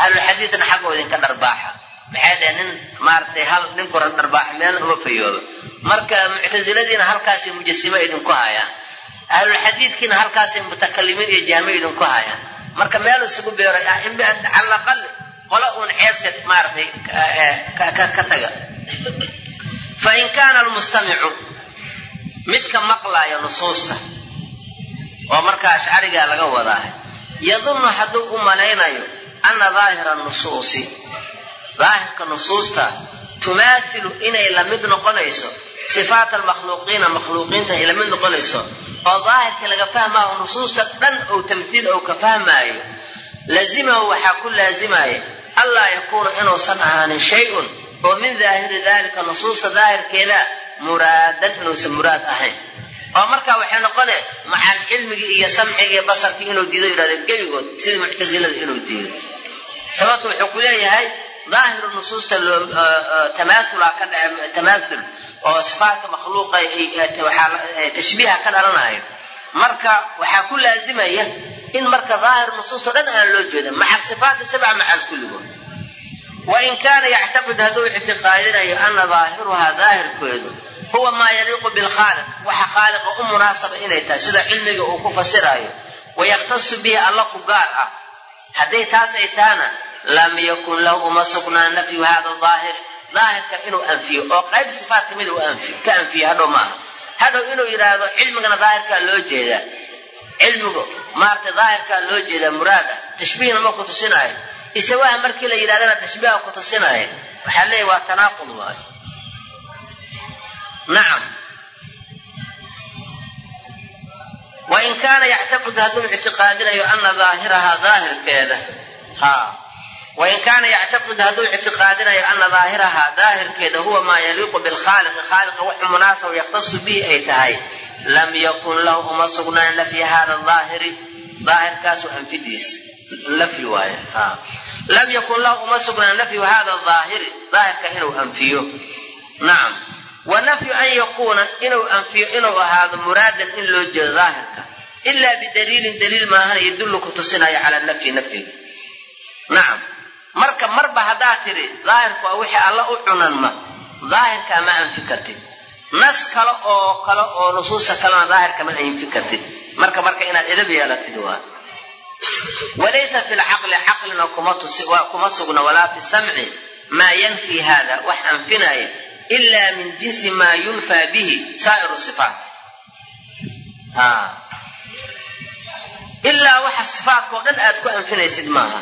ahlulxadiidna xaggoo idinka dharbaaxa maxay dhaheen nin maaragtay hal nin kuran dharbaaxa meelna uma fayooba marka muctasiladiina halkaasay mujasimo idinku hayaan ahlulxadiidkiina halkaasay mutakalimiin iyo jahmiyo idinku hayaan. Marka meel isugu beeray cala aqal qolo uun ceebta maaragtay ka taga. Fain kaana almustamicu midka maqlaaya nusuusta oo marka ashcarigaa laga wadaa. Yadunnu hadduu u malaynayo ana daahira nusuusi. Daahirka nusuusta tumaathilu inay la mid noqonayso sifaat almakhluuqiina makhluuqiinta ay la mid noqonayso oo daahirka laga fahmaayo nusuusta dhan ou tamthiil ou ka fahmaayo lazimahu waxaa ku laazimaya anlaa yakuuna inuusan ahaanin shay-un oo min daahiri daalika nusuusta daahirkeeda muraadan inuusan muraad ahayn. Oo markaa waxay noqone macal cilmigii iyo samcigii basarkii inuu diido yidhahda gebigood sida muctasilada inuu diido. Sababtu wuxuu ku leeyahay daahiru nusuusta tamaaula ka tamaathul oo sifaatka makhluuqa tashbiiha ka dhalanayo marka waxaa ku laazimaya in marka daahir nusuusto dhan aan loo jeedin maca sifaati sabca macal kulligood wain kaana yactaqid hadduu ictiqaadinayo ana daahiruhaa daahirkeedu huwa maa yaliiqu bilkhaaliq waxa khaaliqa u munaasaba inay tahay sida cilmiga uu ku fasirayo wayaktasu bihi alla ku gaar ah hadday taas ay tahana lam yakun lahu uma sugnaa nafyu hada daahir daahirka inuu anfiyo oo qayb sifaat ka mid ka anfiyo hadhow maaha hadhow inuu yidhaahdo cilmigana daahirkaa loo jeedaa cilmigu maarata daahirkaa loo jeedaa muraada tashbiihna ma ku isawaha markii la yidhahdana tashbiiha ku tusinaayo waxaa leeyahy waa tanaaqud waayo nacam wain kaana yactaqid hadduu ictiqaadinayo ana daahirahaa daahirkeeda ha wain kaana yactaqid hadduu ictiqaadinayo ana daahirahaa daahirkeeda huwa maa yaliiqu bilkhaaliqi khaaliqa wuxuu munaasab yaktasu bihi ay tahay lam yakun lahu uma sugnaan lafyi hada daahiri daahirkaasu anfidiis lafyi waaye ha lam yakun lahu uma sugnaan nafyu hada daahiri daahirka inuu anfiyo nacam wa nafyu an yakuuna inuu anfiyo inuu ahaado muraadan in loo jeedo daahirka ilaa bidaliilin daliil maahan yadullu ku tusinayo calaa nafyi nafyiga nacam marka marba haddaad tidhi daahirku waa wixii alla u cunanma daahirkaa ma anfi kartid. Nas kale oo kale oo nusuusta kalena daahirka ma anfi kartid. Marka marka inaad edab yeelatid waa. Walaysa fi lcaqli caqlina kuma sugna walaa fi samci maa yanfi hada wax anfinaya ila min jinsi maa yunfaa bihi saa'iru sifaat. Ilaa waxa sifaatkao dhan aad ku anfinaysid maaha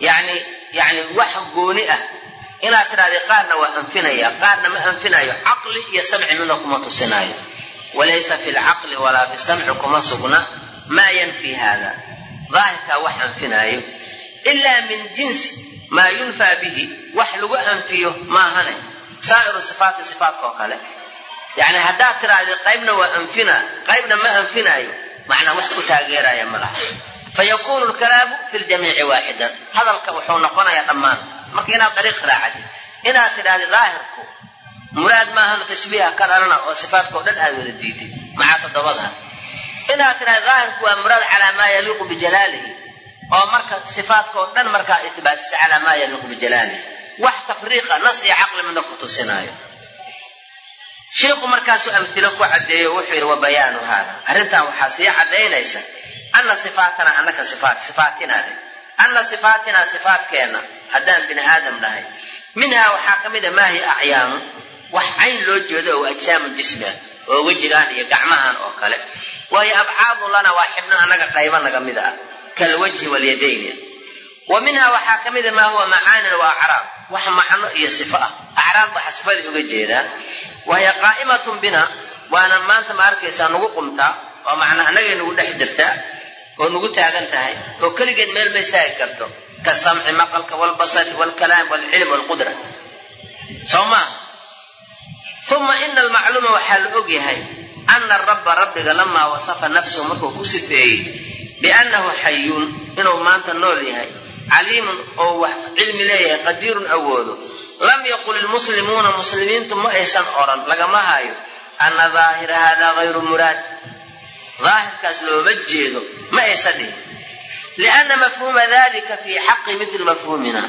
yani yani wax gooni ah. Inaad tidhahda qaarna waa anfinaya. Qaarna ma anfinayo caqli iyo samci midna kuma tusinaayo. Walaysa fi lcaqli walaa fi samci kuma sugna. Maa yanfi hada daahirkaa wax anfinaayo. Ilaa min jinsi maa yunfaa bihi. Wax lagu anfiyo maahane. Saa'iru sifaati sifaatkao kale. Yani haddaad tidhaahda qaybna waa anfina qaybna ma anfinaayo. Macnaa wax ku taageeraya ma laha fayakunu lkalaamu fi ljamiici waaxidan hadalka wuxuu noqonayaa dhammaan marka inaad dariiq raacatid inaad tidhahda daahirku muraad maahano tashbiiha ka dhalana oo sifaatkao dhan aad wada diidid maca toddobadan inaad tidhahda daahirku waa muraad calaa maa yaliiqu bijalaalihi oo marka sifaatkao dhan markaa itibaatisa calaa maa yaliiqu bijalaalihi wax tafriiqa nas iyo caqli midna ku tusinaayo shiikhu markaasuu amhilo ku caddeeyo wuxuu yidhi wa bayaanu haada arrintan waxaa sii caddaynaysa ana sifaatanaa annaka sifaat sifaatinaa ana sifaatinaa sifaatkeenna haddaan bini aadam dhahay minhaa waxaa ka mida maahi acyaanu wax cayn loo jeedo oo ajsaamu jismiah oo wejigaan iyo gacmahan oo kale waayo abcaadu lana waa xibno annaga qaybo naga mid ah kalwajhi walyadayni wa minhaa waxaa ka mida maa huwa macaanin wa acraab wax macno iyo sifo ah acraab waxa sifadii uga jeedaan wahiya qaa'imatun bina waana maanta ma arkaysaa nagu qumtaa oo macnaha annagay nagu dhex jirtaa oo nagu taagan tahay oo keligeed meel ma istaagi karto. Kasamci maqalka waalbasari waalkalaam waalcilm waalqudra soo maa uma ina almacluuma waxaa la og yahay ana arabba rabbiga lamaa wasafa nafsahu markuu ku sifeeyey biannahu xayuun inuu maanta nool yahay caliimun oo wax cilmi leeyahay qadiirun awoodo. Lam yaqul ilmuslimuuna muslimiintu ma aysan odhan lagama hayo ana daahira hada hayru muraad daahirkaas looma jeedo ma aysan dhihin lianna mafhuuma dalika fii xaqi mithli mafhuumina.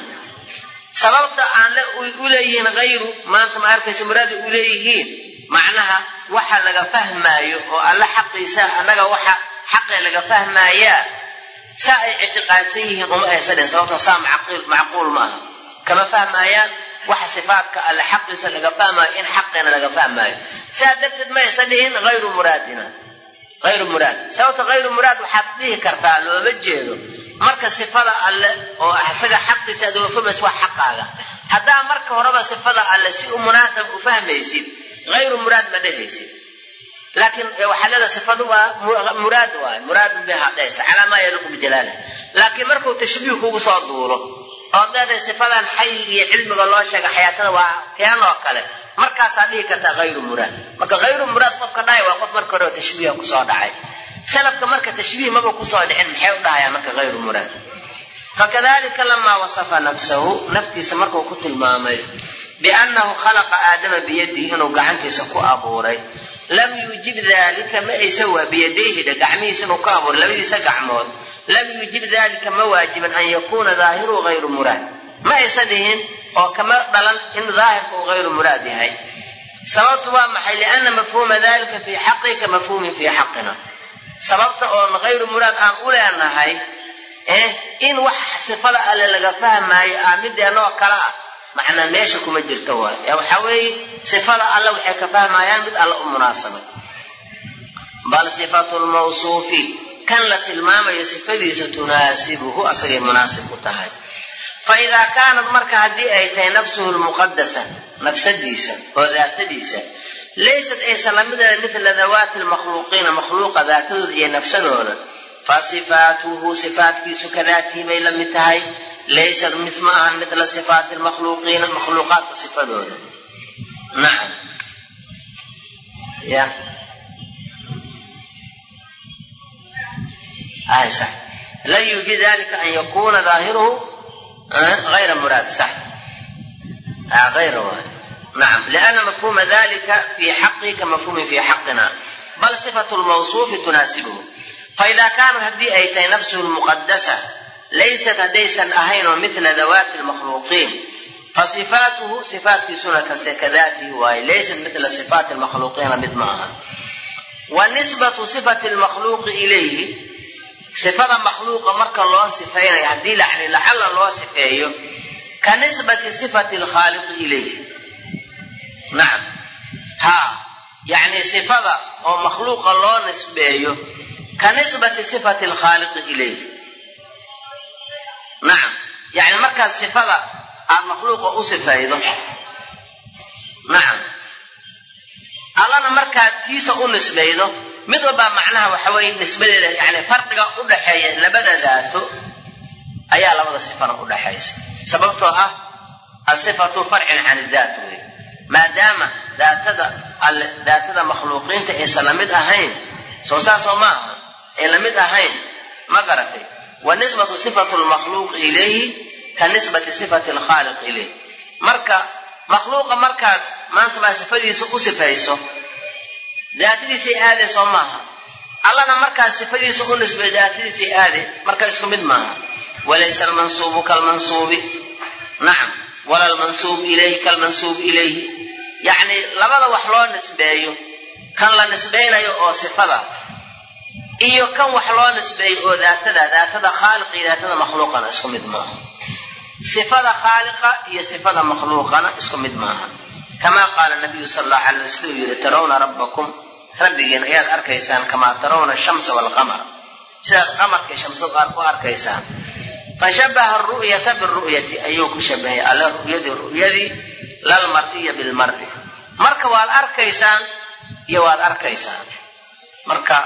Sababta aan u leeyihiin hayru maanta ma arkaysa muraada u leeyihiin. Macnaha waxa laga fahmaayo oo alla xaqiisa annaga waxa xaqee laga fahmaayaa saa ay ictiqaadsan yihiin uma aysan dhihin sababtoo saa macquul maaha kama fahmaayaan waxa sifaadka alle xaqiisa laga fahmaayo in xaqeena laga fahmaayo. Saa darteed ma aysan dhihin hayru muraadina hayru muraad sababta hayru muraad waxaad dhihi kartaa looma jeedo. marka sifada alle oo isaga xaqiisa aad fahmaysid waa xaqaaga. haddaa marka horeba sifada alle si u munaasab u fahmaysid hayru muraad ma dhehaysid laakiin waxaa leedahay sifadu waa muraad waay. muraadun biha dhehaysa calaa maa bijalaali laakiin markuu tashbiih kugu soo duulo ood leedahay sifadan xay iyo cilmiga loo sheega xayaatada waa teen oo kale markaasaa dhihi kartaa hayru muraad. Marka hayru muraad qofka dhahay waa qof marka hore tashbiiha ku soo dhacay. Salafka marka tashbiih maba ku soo dhicin maxay u dhahayaan marka hayru muraad? Fakadalika lamaa wasafa nafsahu naftiisa markuu ku tilmaamay biannahu khalaqa aadama biyadihi inuu gacantiisa ku abuuray. Lam yuujib dalika ma aysa waa biyadayhidha gacmihiisa inuu ka abuuray labadiisa gacmood. Lam yuujib dalika ma waajiban an yakuuna daahiruhu hayru muraad. Ma aysa dhihin oo kama dhalan in daahirka uu hayru muraad yahay. Sababtu waa maxay? Lianna mafhuuma dalika fii xaqi ka mafhuumin fii xaqina. Sababta oon hayru muraad aan u leenahay in wax sifada alle laga fahmaayo ah mideenoo kale ah macnaa meesha kuma jirto waay. Ee waxaa weeye sifada alle waxay ka fahmayaan mid alle u munaasabay bal sifatu lmawsuufi kan la tilmaamayo sifadiisa tunaasibuhu asagay munaasib u tahay fa idaa kaanad marka haddii ay tahay nafsuhu lmuqadasa nafsadiisa oo daatadiisa laysat aysan lamida midla dawaati lmakhluuqiina makhluuqa daatadooda iyo nafsadooda fa sifaatkiisu kadaatihi bay la tahay. Laysat mid ma ahan midla sifaati lmakhluuqiina makhluuqaadka sifadooda. Nacam. Ya. Ay sax lan yuuji dalika an yakuna daahiruhu mafhuuma dalika fii xaqi ka mafhuumin fii xaqina bal sifatu lmawsuufi tunaasibuhu faidaa kaanat haddii ay tahay nafsuhu lmuqadasa laysat haddaysan ahayn oo mitla dawaati lmakhluuqiin fasifaatuhu sifaatkiisuna kase kadaatihi waaye laysat mitla sifaati lmakhluuqiina mid ma aha wa nisbatu sifati lmakhluuqi ilayhi sifada makhluuqa marka loo sifaynayo haddii yani lacalla loo sifeeyo ka nisbati sifati lkhaaliqi ilayhi. Nacam haa yacni sifada oo makhluuqa loo nisbeeyo ka nisbati sifati lkhaaliqi ilayhi. Nacam yacni markaad sifada aad makhluuqa u sifaydo nacam allana markaad tiisa u nisbaydo mid walbaa macnaha waxa weeye nisbadeeda yani farqiga u dhaxeeya labada daato ayaa labada sifana u dhaxaysa. Sababtoo ah asifatu farcin can idaat wey maadaama daatada alle daatada makhluuqiinta aysan la mid ahayn soo saasoo ma aha ay la mid ahayn ma garatay. Wa nisbatu sifatu lmakhluuqi ilayhi ka nisbati sifati lkhaaliq ilayh marka makhluuqa markaad maanta baa sifadiisa u sifayso daatadiisay aade soo maaha. Allana markaad sifadiisa u nisbay daatadiisay aade marka isku mid maaha. Walaysa almansuubu kalmansuubi. Nacam wala almansuubu ilayhi kalmansuubi ilayhi. Yacni labada wax loo nisbeeyo kan la nisbaynayo oo sifada iyo kan wax loo nisbeeyo oo daatada daatada khaaliqa iyo daatada makhluuqana isku mid maaha. Sifada khaaliqa iyo sifada makhluuqana isku mid maaha kama qaala nabiyu sal allahu alay wasl uu yihi tarawna rabbakum rabbigiin ayaad arkaysaan kamaa tarawna ashamsa waalqamara sidaad qamarka shamsada u arkaysaan fashabaha aru'yata biru'yati ayuu ku shabahay alla ru'yadii ru'yadii lalmar'iya bilmar'i marka waad arkaysaan iyo waad arkaysaa marka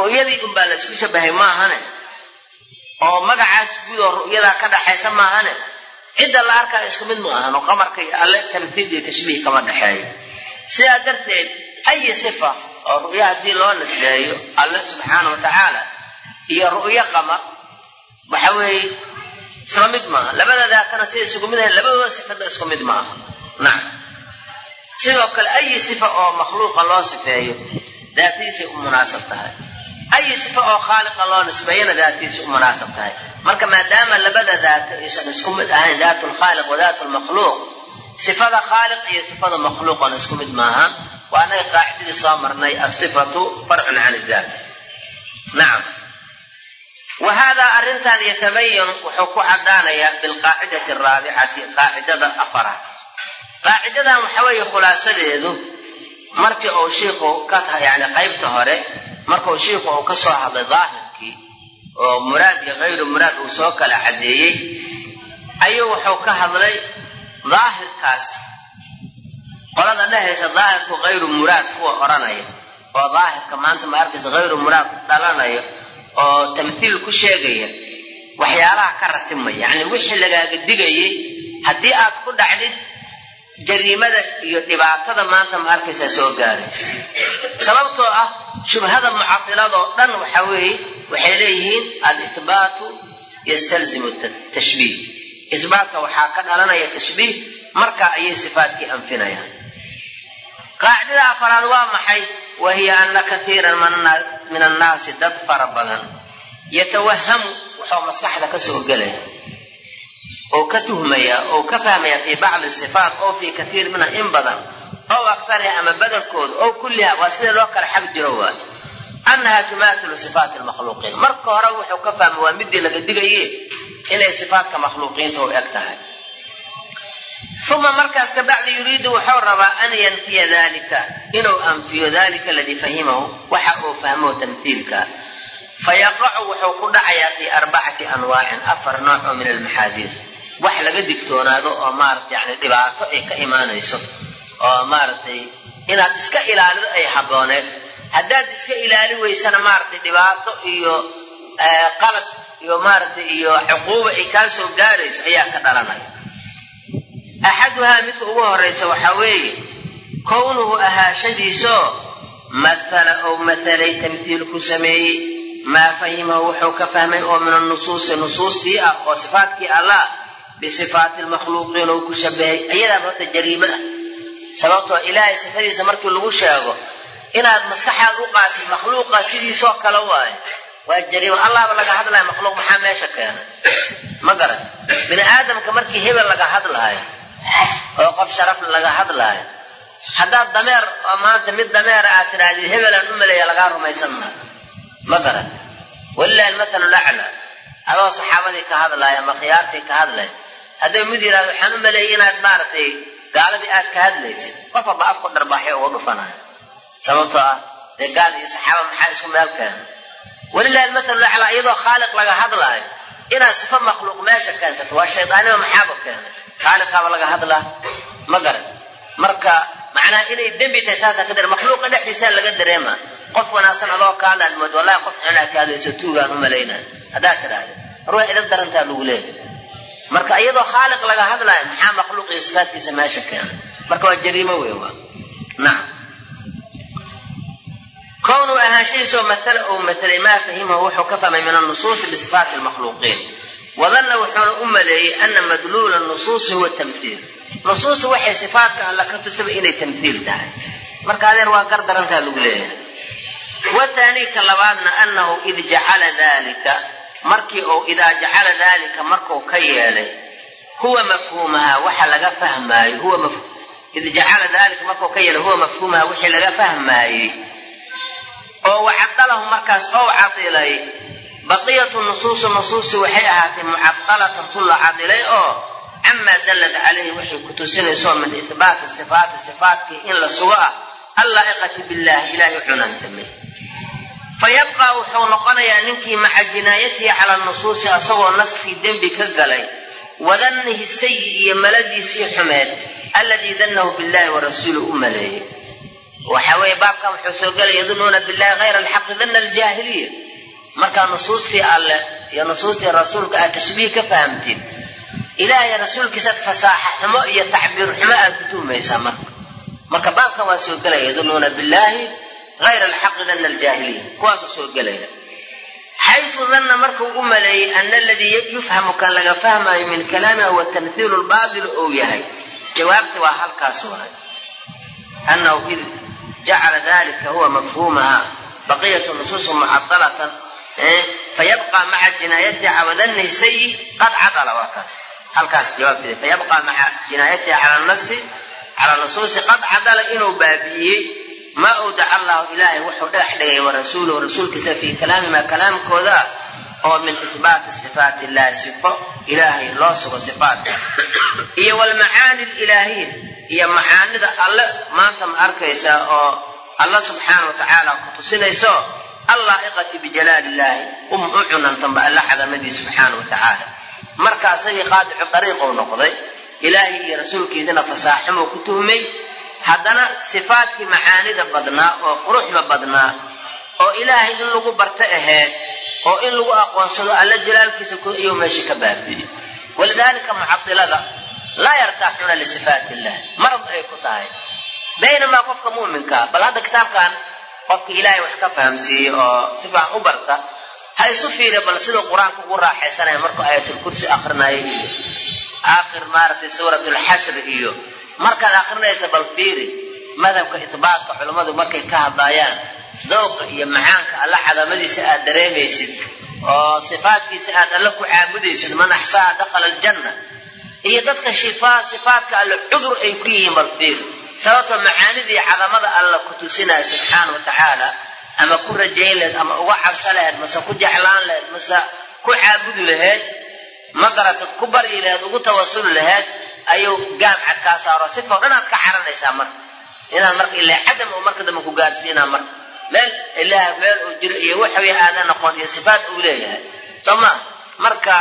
ru'yadii unbaa la isku shabahay maahane oo magacaas guud oo ru'yadaa ka dhaxaysa maahane cidda la arkaa isku mid ma ahan oo qamarka iyo alle tamthiil iyo tashbiih kama dhexeeyo. Sidaa darteed ayi sifa oo ru'yo haddii loo nisbeeyo alle subxaana wa tacaala iyo ru'yo qamar waxa weeye isla mid maaha labada daatana si isugu mid ahayn labadooda sifada isku mid ma aha. Nacam sidoo kale ayi sifa oo makhluuqa loo sifeeyo daatadiisay u munaasab tahay ayi sifa oo khaaliqa loo nisbeeyana daatadiisay u munaasab tahay. Marka maadaama labada daato aysan isku mid ahayn daatu lkhaaliq wa daatu lmakhluuq sifada khaaliq iyo sifada makhluuqana isku mid maahan waa anaga qaacidadii soo marnay asifatu farcun can idaat nacam wa haadaa arrintan yatabayanu wuxuu ku caddaanayaa bilqaacidati araabicati qaacidada afaraad. Qaacidadan waxa weeye khulaasadeedu markii uu shiiku ka yani qaybta hore markuu shiiku uu ka soo hadlay daahirkii oo muraad iyo hayru muraad uu soo kala caddeeyey ayuu wuxuu ka hadlay daahirkaas. Qolada dhehaysa daahirku hayru muraad kuwa odhanaya oo daahirka maanta ma arkaysa hayru muraad dhalanaya oo tamthiil ku sheegaya waxyaalaha ka ratimaya yacni wixii lagaaga digayay haddii aad ku dhacdid jariimada iyo dhibaatada maanta ma arkaysaa soo gaaraysa sababtoo ah shubhada mucadiladoo dhan waxa weeye waxay leeyihiin alihbaatu yastalzimu tashbiih isbaatka waxaa ka dhalanaya tashbiih marka ayay sifaatkii anfinayaan. Qaacidada afaraad waa maxay? Wa hiya ana kaiiran min annaasi dad fara badan. Yatawahamu wuxuu maskaxda ka soo gelaya oo ka tuhmaya oo ka fahmaya fii bacdi sifaat oo fii kaiir minha in badan ow aktariha ama badankooda ow kulliha waa sida loo kala xag jiro waay. Annaha tumaathilu sifaati lmakhluuqiin marka hore wuxuu ka fahmay waa midii laga digaye inay sifaatka makhluuqiinta u eg tahay. Uma markaas kabacdi yuriidu wuxuu rabaa an yanfiya dalika inuu anfiyo dalika aladii fahimahu waxa uu fahmo tamhiilka fayaqacu wuxuu ku dhacayaa fii arbacati anwaacin afar nooc oo min almaxaadiir wax laga digtoonaado oo maarata yani dhibaato ay ka imaanayso oo maaragtay inaad iska ilaalido ay habooneed haddaad iska ilaali weysana maaragtay dhibaato iyo qalad iyo maaragtay iyo cuquuba ay kaa soo gaarayso ayaa ka dhalanaya. Axaduhaa midka ugu horaysa waxaa weeye kownuhu ahaashadiisoo mathala ou mathalay tamthiil ku sameeyey maa fahimahu wuxuu ka fahmay oo min anusuusi nusuustii ah oo sifaatkii allah bisifaati lmakhluuqiin ou ku shabahay ayadaaba horta jariime ah. Sababtoo ilaahay sifadiisa markii lagu sheego inaad maskaxaad u qaatid makhluuqa sidiisoo kale waayo waa jariimo allahba laga hadlaya makhluuq maxaa meesha keenay? Ma garan. Bini aadamka markii hebel laga hadlaayo oo qof sharafle laga hadlaayo haddaad dameer oo maanta mid dameera aad tidhaahdid hebelaan u maleeya lagaa rumaysan maayo ma garan. Walilahi almathalu lacla adoo saxaabadii ka hadlaaya ama khiyaartii ka hadlay hadduu mid yidhahdo waxaan u inaad maaragtay gaaladii aad ka hadlaysid? Qof walba afku dharbaaxyo uga dhufanayo. Sababtoo ah dee gaal iyo saxaaba maxaa isku meel keena walilahi almathalu lacla iyadoo khaaliq laga hadlaayo inaad sifo makhluuq meesha keensato waa shaydaanima maxaaba keenay? Khaaliqaaba laga hadlaa ma garan. Marka macnaha inay dembi tahay saasaa ka dare makhluuqa dhexdiisaa laga dareema qof wanaagsan adoo ka hadlaad mood wallahi qof xunaa ka hadlayso tuugaan u malaynaa haddaad tidhaahda ruux idin darantaa lagu leeyahy marka iyadoo khaaliq laga hadlaayo maxaa makhluuq iyo sifaatkiisa meesha keenay? Marka waa jariimo wey nacam kownuu ahaanshihiisoo matala uu matalay maa fahimahu wuxuu ka fahmay min annusuusi bisifaati lmakhluuqiin wadanna wuxuuna u maleeyey ana madluula nusuusi huwa tamhiil nusuusta waxay sifaatka alla ka tusaba inay tamhiil tahay. Marka adeer waa gar darantaa lagu leeyahay. Wathaanii ka labaadna annahu id jacala dalika markii uu idaa jacala dalika markuu ka yeelay huwa mafhuumaha waxa laga fahmaayo huwa id jacala dalika markuu ka yeelay huwa mafhuumaha wixii laga fahmaayey. oo wacadalahu markaas ou cadilay baqiyatu nusuusi nusuusi waxay ahaatay mucadalatan tu la cadilay oo camaa dallat calayhi waxay ku tusinayso min ihbaati sifaati sifaatkii in la sugo ah allaa'iqati billahi ilahay u cunantamay fayabqa wuxuu noqonayaa ninkii maca jinaayatihi cala nusuusi asagoo naskii dembi ka galay wadannihi sayi iyo maladiisii xumeed alladii dannahu billahi wa rasuuluh u maleeyey waxa weeye baabkan wuxuu soo gelaya yadunuuna billahi hayra alxaqi dana aljaahiliya markaa nusuustii alle iyo nusuustii rasuulka aad tashbiih ka fahamtid ilaahay rasuulkiisaad fasaaxa xumo iyo tacbiir xumo aad ku tuhmaysaa marka marka baabkan waa soo gelaya yadunuuna billahi hayra alxaqi dana aljaahiliya kuwaasuu soo gelaya xaysu danna markuu u maleeyey ana aladii yufhamu kan laga fahmayo min kalaamiha huwa tamhiilu lbaadil ou yahay jawaabti waa halkaas waay anahu id jacala dalika huwa mafhuumaha baqiyatu nusuusi mucadalatan fayabqa maca jinaayatiha cawadanihi qad cadala waa kaas halkaas jawaabteeda fayabqa maca jinaayatiha cala nasi cala nusuusi qad cadala inuu baabi'iyey maa awdaca allahu ilaahay wuxuu dhagax dhigay wa rasuuluhu rasuulkiisa fii kalaamima kalaamkooda oo min ihbaati sifaati illahi sifo ilaahay loo sugo sifaatka iyo walmacaani ilaahiya iyo macaanida alle maanta ma arkaysaa oo alla subxaana wa tacaala ku tusinayso allaa'iqati bijalaali illaahi um u cunantanba alla cadamadiis subxaana wa tacaala. Marka isagii qaadicu dariiqou noqday ilaahay iyo rasuulkiisana fasaaximuu ku tuhmay haddana sifaadkii macaanida badnaa oo quruxda badnaa oo ilaahay in lagu barto ahayd oo in lagu aqoonsado alla jalaalkiisa iyuu meesha ka baabi'iyey walidaalika mucadilada laa yartaaxuuna lisifaati illah marad ay ku tahay. Baynamaa qofka mu'minkaa bal hadda kitaabkan qofka ilaahay wax ka fahamsiiyey oo si u barta ha isu fiiriya bal siduu qur'aanka ugu raaxaysanaya markuu aayatulkursi akrinaayo iyo aakhir maaragtay suurat alxashr iyo markaad akrinaysa bal fiiri madhabka itbaatka culammadu markay ka hadlaayaan dooqa iyo macaanka alla cadamadiisa aad dareemaysid oo sifaadkiisa aad alla ku caabudaysid man axsaaha dakhala aljanna iyo dadka sifaadka alle cudur ay ku yihiin bal fiiri. Sababtoo macaanidii cadamada alla ku tusinaya subxaana wa tacaala ama ku rajayn laheyd ama uga cabso laheyd mase ku jeclaan laheyd mase ku caabudi laheyd ma garatad ku baryi laheyd ugu tawasuli laheyd ayuu gaam cad kaa saaro sifa o dhan aad ka caranaysaa marka. Inaad marka ilaa cadam oo marka dambe ku gaarsiinaa marka. Meel ilaah meel uu jiro iyo waxaway aadan aqoon iyo sifaat uu leeyahay. Soo ma marka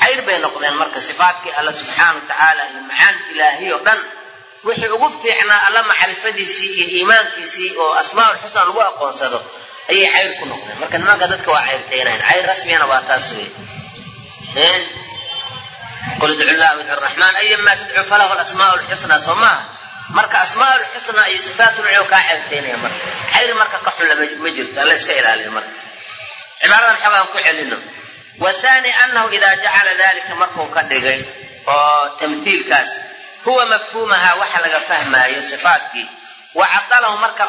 xayr bay noqdeen marka sifaadkii alla subxaana wa tacaala iyo macaanka ilaahiy o dhan. Wixii ugu fiicnaa alla macrifadiisii iyo iimaankiisii oo asmaa'ul xusna lagu aqoonsado ayay cayr ku noqdeen. Marka nimanka dadka waa cayrtaynayan cayr rasmiyana waa taas wey qul idcu llah idcu raxmaan ayama tadcu falahu asmaa'u lxusna soo maaha marka asmaa lxusna iyo sifaatulcilm kaa ceebtaynaya marka xayr marka ka xun ma jirto alla iska ilaaliyo marka cibaaradan xoogaan ku celino wathani anahu idaa jacala dalika markuu ka dhigay oo tamhiilkaas huwa mafhuumaha waxa laga fahmaayo sifaatkii wa cadalahu marka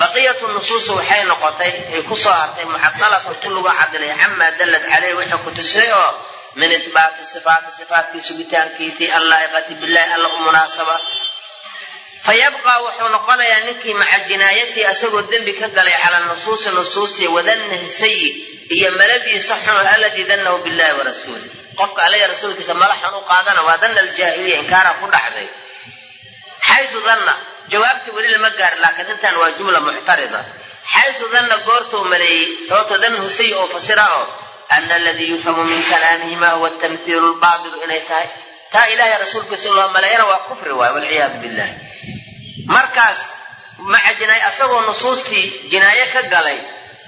baqiyatu nusuusi waxay noqotay ay ku soo hartay mucadalatan tu lagu cadilay camaa dallad caleyh wixii ku tusay oo min ihbaati sifaati sifaatkii sugitaankiisii allaa'iqati billahi alla u munaasaba. Fa wuxuu noqonayaa ninkii maca jinaayatii asagoo dembi ka galay cala nusuusi nusuusi wadannihi sayi iyo maladiisa xun alladii dannahu billahi wa rasuulih qofka allaya rasuulkiisa mala xun u qaadana waa danna aljaahiliya inkaara ku dhacday. Xaysu danna jawaabtii weli lama gaarin laakiin intan waa jumla muctarida xaysu danna goortuu maleeyey sababtoo dannahu sayi oo fasira oo ana aladii yufhamu min kalaamihi ma huwa tamhiilu lbaadilu inay tahay. Taa ilaahay rasuulkiisa loo maleeyana waa kufri waay walciyaadu billah markaas maca jinaay asagoo nusuustii jinaaye ka galay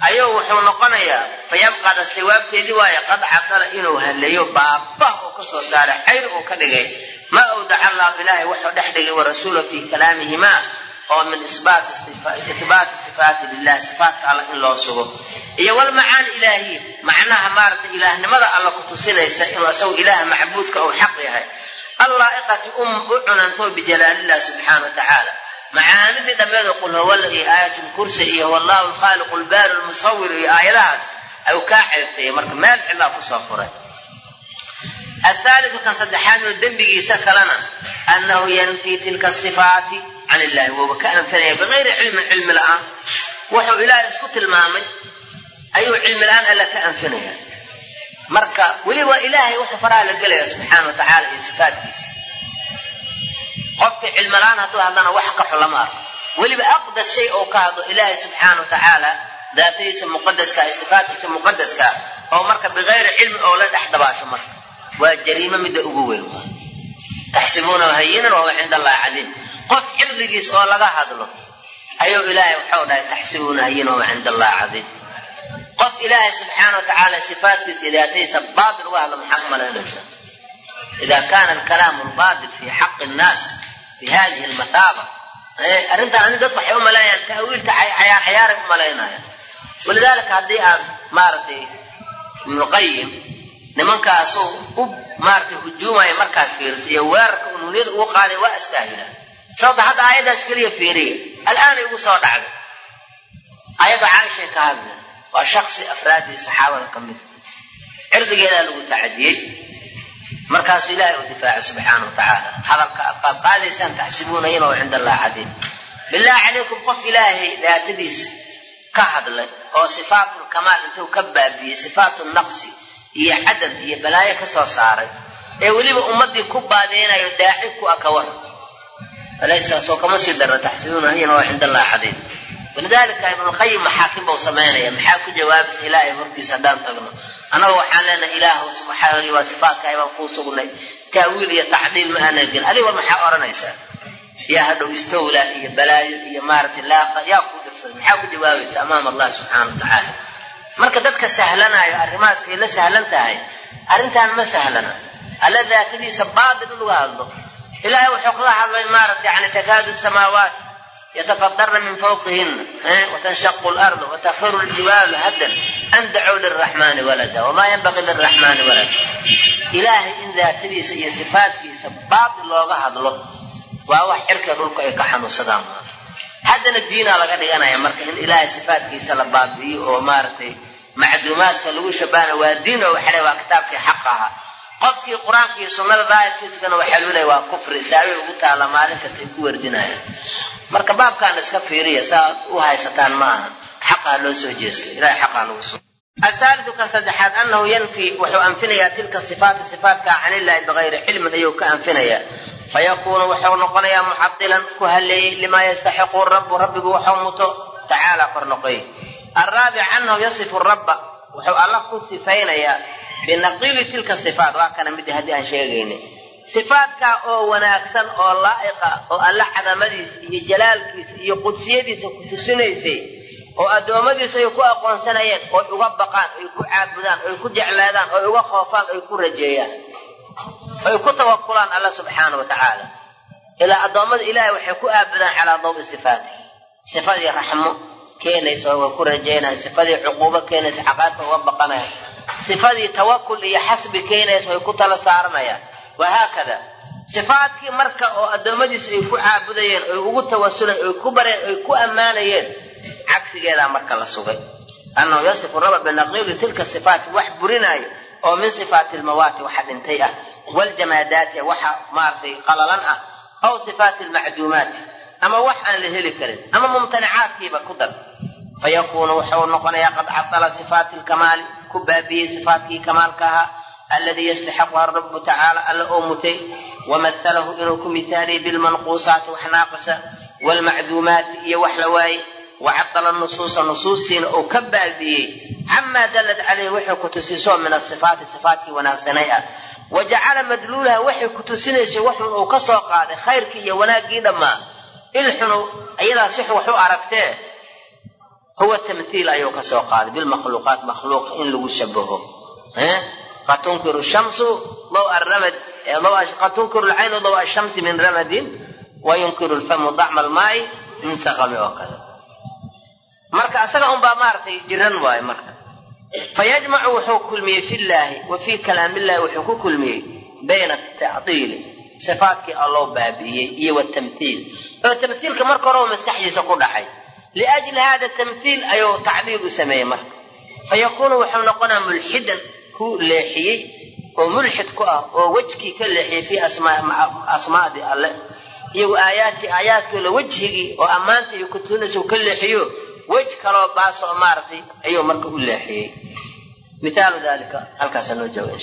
ayuu wuxuu noqonayaa fayabqada sawaabteedii waaye qad cadala inuu haleeyo baabah uu ka soo saaray xayr uu ka dhigay ma awdaca allahu ilaahay wuxuu dhex dhigay warasuula fii kalaamihima oo min ihbaati sifaati lilah sifaatka alla in loo sugo. Iyo walmacaani ilaahiya macnaha maaragtay ilaahnimada alla ku tusinaysa inuu isagu ilaah macbuudka uu xaq yahay. Allaa'iqati um u cunanto bijalaalilah subxaana wa tacaala. Macaanidii dhammeedo qul huwalla iyo aayatulkursi iyo wallahu alkhaaliqu lbaari lmusawir iyo aayadahaas ayuu kaa ceebtayay marka meel cilaa ku soo furay athaaliu kan saddexaadno dembigiisa kalena annahu yanfii tilka sifaati can illahi wouba ka anfanaya bigayri cilmin cilmi la'aan wuxuu ilaahay isku tilmaamay ayuu cilmi la'aan alla ka anfanaya marka weliba ilaahay wuxuu faraha la gelaya subxaana wa tacaala iyo sifaatkiisa qofkii cilmi la'aan hadduu hadlana wax ka xun lama arko weliba aqdas shay oo ka hadlo ilaahay subxaana wa tacaala daatadiisa muqadaska sifaatkiisa muqadaska oo marka oo marka waa jariimo midda ugu weyn. Taxsibuunahu hayinan wahuwa cinda allahi cadiim qof cirdigiis oo laga hadlo ayuu ilaahay waxau dhahay taxsibuuna hayin wa cinda allah cadiim qof ilaahay subxaana wa sifaatkiisa idaatadiisa baatil uga hadla maxaad umalaynaysaa ida kana alkalaamu lbaatil fi xaqi nnaas bi hadihi lmathaaba arrintan ani dad waxay u malaynayaan ta'wiilka cayaar cayaaray u malaynayaan walidaalika haddii aad maaragtay ibnuqayim nimankaasu u maaratay hujuumaya markaad fiiriso iyo weerarka unuuniyada ugu qaaday waa astaahilaa sababta hadda aayaddaas keliya fiiriya. Al'aanay ugu soo dhacday ayadda caaishay ka hadla waa shaksi afraadii saxaabada ka mid cirdigeedaa lagu tacadiyey. Markaasuu ilaahay u difaacay subxaana wa tacaala. Hadalka aad qaad qaadaysaan taxsibuuna inuu cinda allah cadiim bilaahi calaykum qof ilaahay daatadiisa ka hadlay oo sifaatulkamaal intuu ka baabiyey sifaatu naqsi iyo cadad iyo balaayo ka soo saaray. Ee weliba ummadii ku baadeynayo daaci ku aka war. Alaysaasoo kama sii darra taxsibuuna hiyan oo cinda allah cadiim walidaalika ibnulqayim maxaakim bau samaynaya maxaa ku jawaabaysa ilaahay hortiisa haddaan tagno? Annaga waxaan leenahay ilaahu subxaana waa sifaatkahay baan kuu sugnay. Taawiil iyo tacdiil ma aanan gelin. Adiga maxaa odhanaysaa yaa hadhow istawla iyo balaayo iyo maaragtay laaqa yaa ku dirsaday maxaa ku jawaabaysa amaama allah subxaana wa tacaala marka dadka sahlanayo arrimahaas ay la sahlan tahay arrintaan ma sahlana. Alla daatadiisa baatil in lagu hadlo. Ilaahay wuxuu kaga hadlay maaragtay yani takaadu samaawaat yatafadarna min fawqihina watanshaqu lardu watakhiru ljibaalu haddan an dacow liraxmaani walada wamaa yanbaqii liraxmaani walada. Ilaahay in daatadiisa iyo sifaatkiisa baatil looga hadlo waa wax cirka dhulku ay ka xanuunsadaan. Haddana diinaa laga dhiganaya marka in ilaahay sifaatkiisa la baabi'iyo oo maaragtay macduumaadka lagu shabahana waa diin oo waxale waa kitaabkii xaq ahaa qofkii qur'aanka iyo sunnada daahirkiisagana waxaa lulay waa kufri saawi ugu taalla maalin kasta ku werdinayaan marka baabkaan iska fiiriya saaad u haysataan maaha. Xaqaa loo soo jeesto ilahay xaqaa lagu soo athaaliu kan saddexaad anahu yanfi wuxuu anfinayaa tilka sifaati sifaatkaa can illahi bigayri cilmin ayuu ka anfinayaa fayakuunu wuxuu noqonayaa mucadilan ku halleeyey limaa yastaxiqu rabbu rabbigu waxuu muto tacaala kor noqoy alraabic anahu yasifu rabba wuxuu alla ku sifaynayaa binaqiili tilka sifaat waa kana mid haddii aan sheegaynay sifaatkaa oo wanaagsan oo laa'iqa oo alla cadamadiisa iyo jalaalkiisa iyo qudsiyadiisa ku tusinaysay oo addoommadiisu ay ku aqoonsanayeen oy uga baqaan oy ku caabudaan oy ku jeclaadaan oy uga khoofaan oy ku rajeeyaan oy ku tawakulaan alla subxaana wa tacaala ilaa addoommada ilaahay waxay ku aabudaan calaa dawi sifaati keenaysa way ku rajeynayaan sifadii cuquubo keenaysa xaqaadka uga baqanayaan sifadii tawakul iyo xasbi keenaysa way ku tala saaranayaan wahaakada sifaadkii marka oo addoommadiisu ay ku caabudayeen oy ugu tawasuleen oy ku bareen oy ku ammaanayeen cagsigeedaa marka la sugay. Annahu yasifu raba binaqiili tilka sifaati wax burinaayo oo min sifaati lmawaati waxa dhintay ah. Waljamaadaati waxa maaragtay qalalan ah. Aw sifaati lmacduumaati ama wax aan la heli karin ama mumtanacaadkiiba ku dar fayakuunu wuxuu noqonayaa qad cadala sifaati lkamaali ku baabiyey sifaatkii kamaalka ahaa alladii yastaxiquha rabu tacaala alla oo mutay wamahalahu inuu ku mihaaliyey bilmanquusaati wax naaqisa waalmacduumaati iyo wax la waaye wacadala nusuusa nusuustiina uu ka baabiyey camaa dallat caleyhi waxay ku tusiso min asifaati sifaatkii wanaagsanay ah wa jacala madluulaha waxay ku waxun uu ka qaaday khayrkii iyo wanaaggii dhammaa ilxunu iyadaa six wax aragtee huwa tamthiil ayuu ka soo qaaday. Bilmakhluuqaat makhluuqa in lagu shabaho. Qad tunkiru shamsu qad tunkiru lcaynu dawa ashamsi min ramadin wa yunkiru lfamu dacma almaai min saqami oo kale marka isaga unbaa maaragtay jiran waayo marka. Fayajmacu wuxuu kulmiyey fi llaahi wa fii kalaamillahi wuxuu ku kulmiyey bayna atacdiili sifaatkii alloo baabi'iyey iyo watamthiil oo tamthiilka marka hore u maskaxdiisa ku dhacay liajli hada tamthiil ayuu tacdiil u sameeyey marka fayakuunu wuxuu noqonaa mulxidan ku leexiyey oo mulxid ku ah oo wejkii ka leexiyey fii asmaadii alle iyo aayaati aayaadkiila wejhigii oo ammaanta iyo kutuunaysa ka leexiyo wej kaloo baasoo maaragtay ayuu marka u leexiyey mithaalu dalika halkaasa noo jooga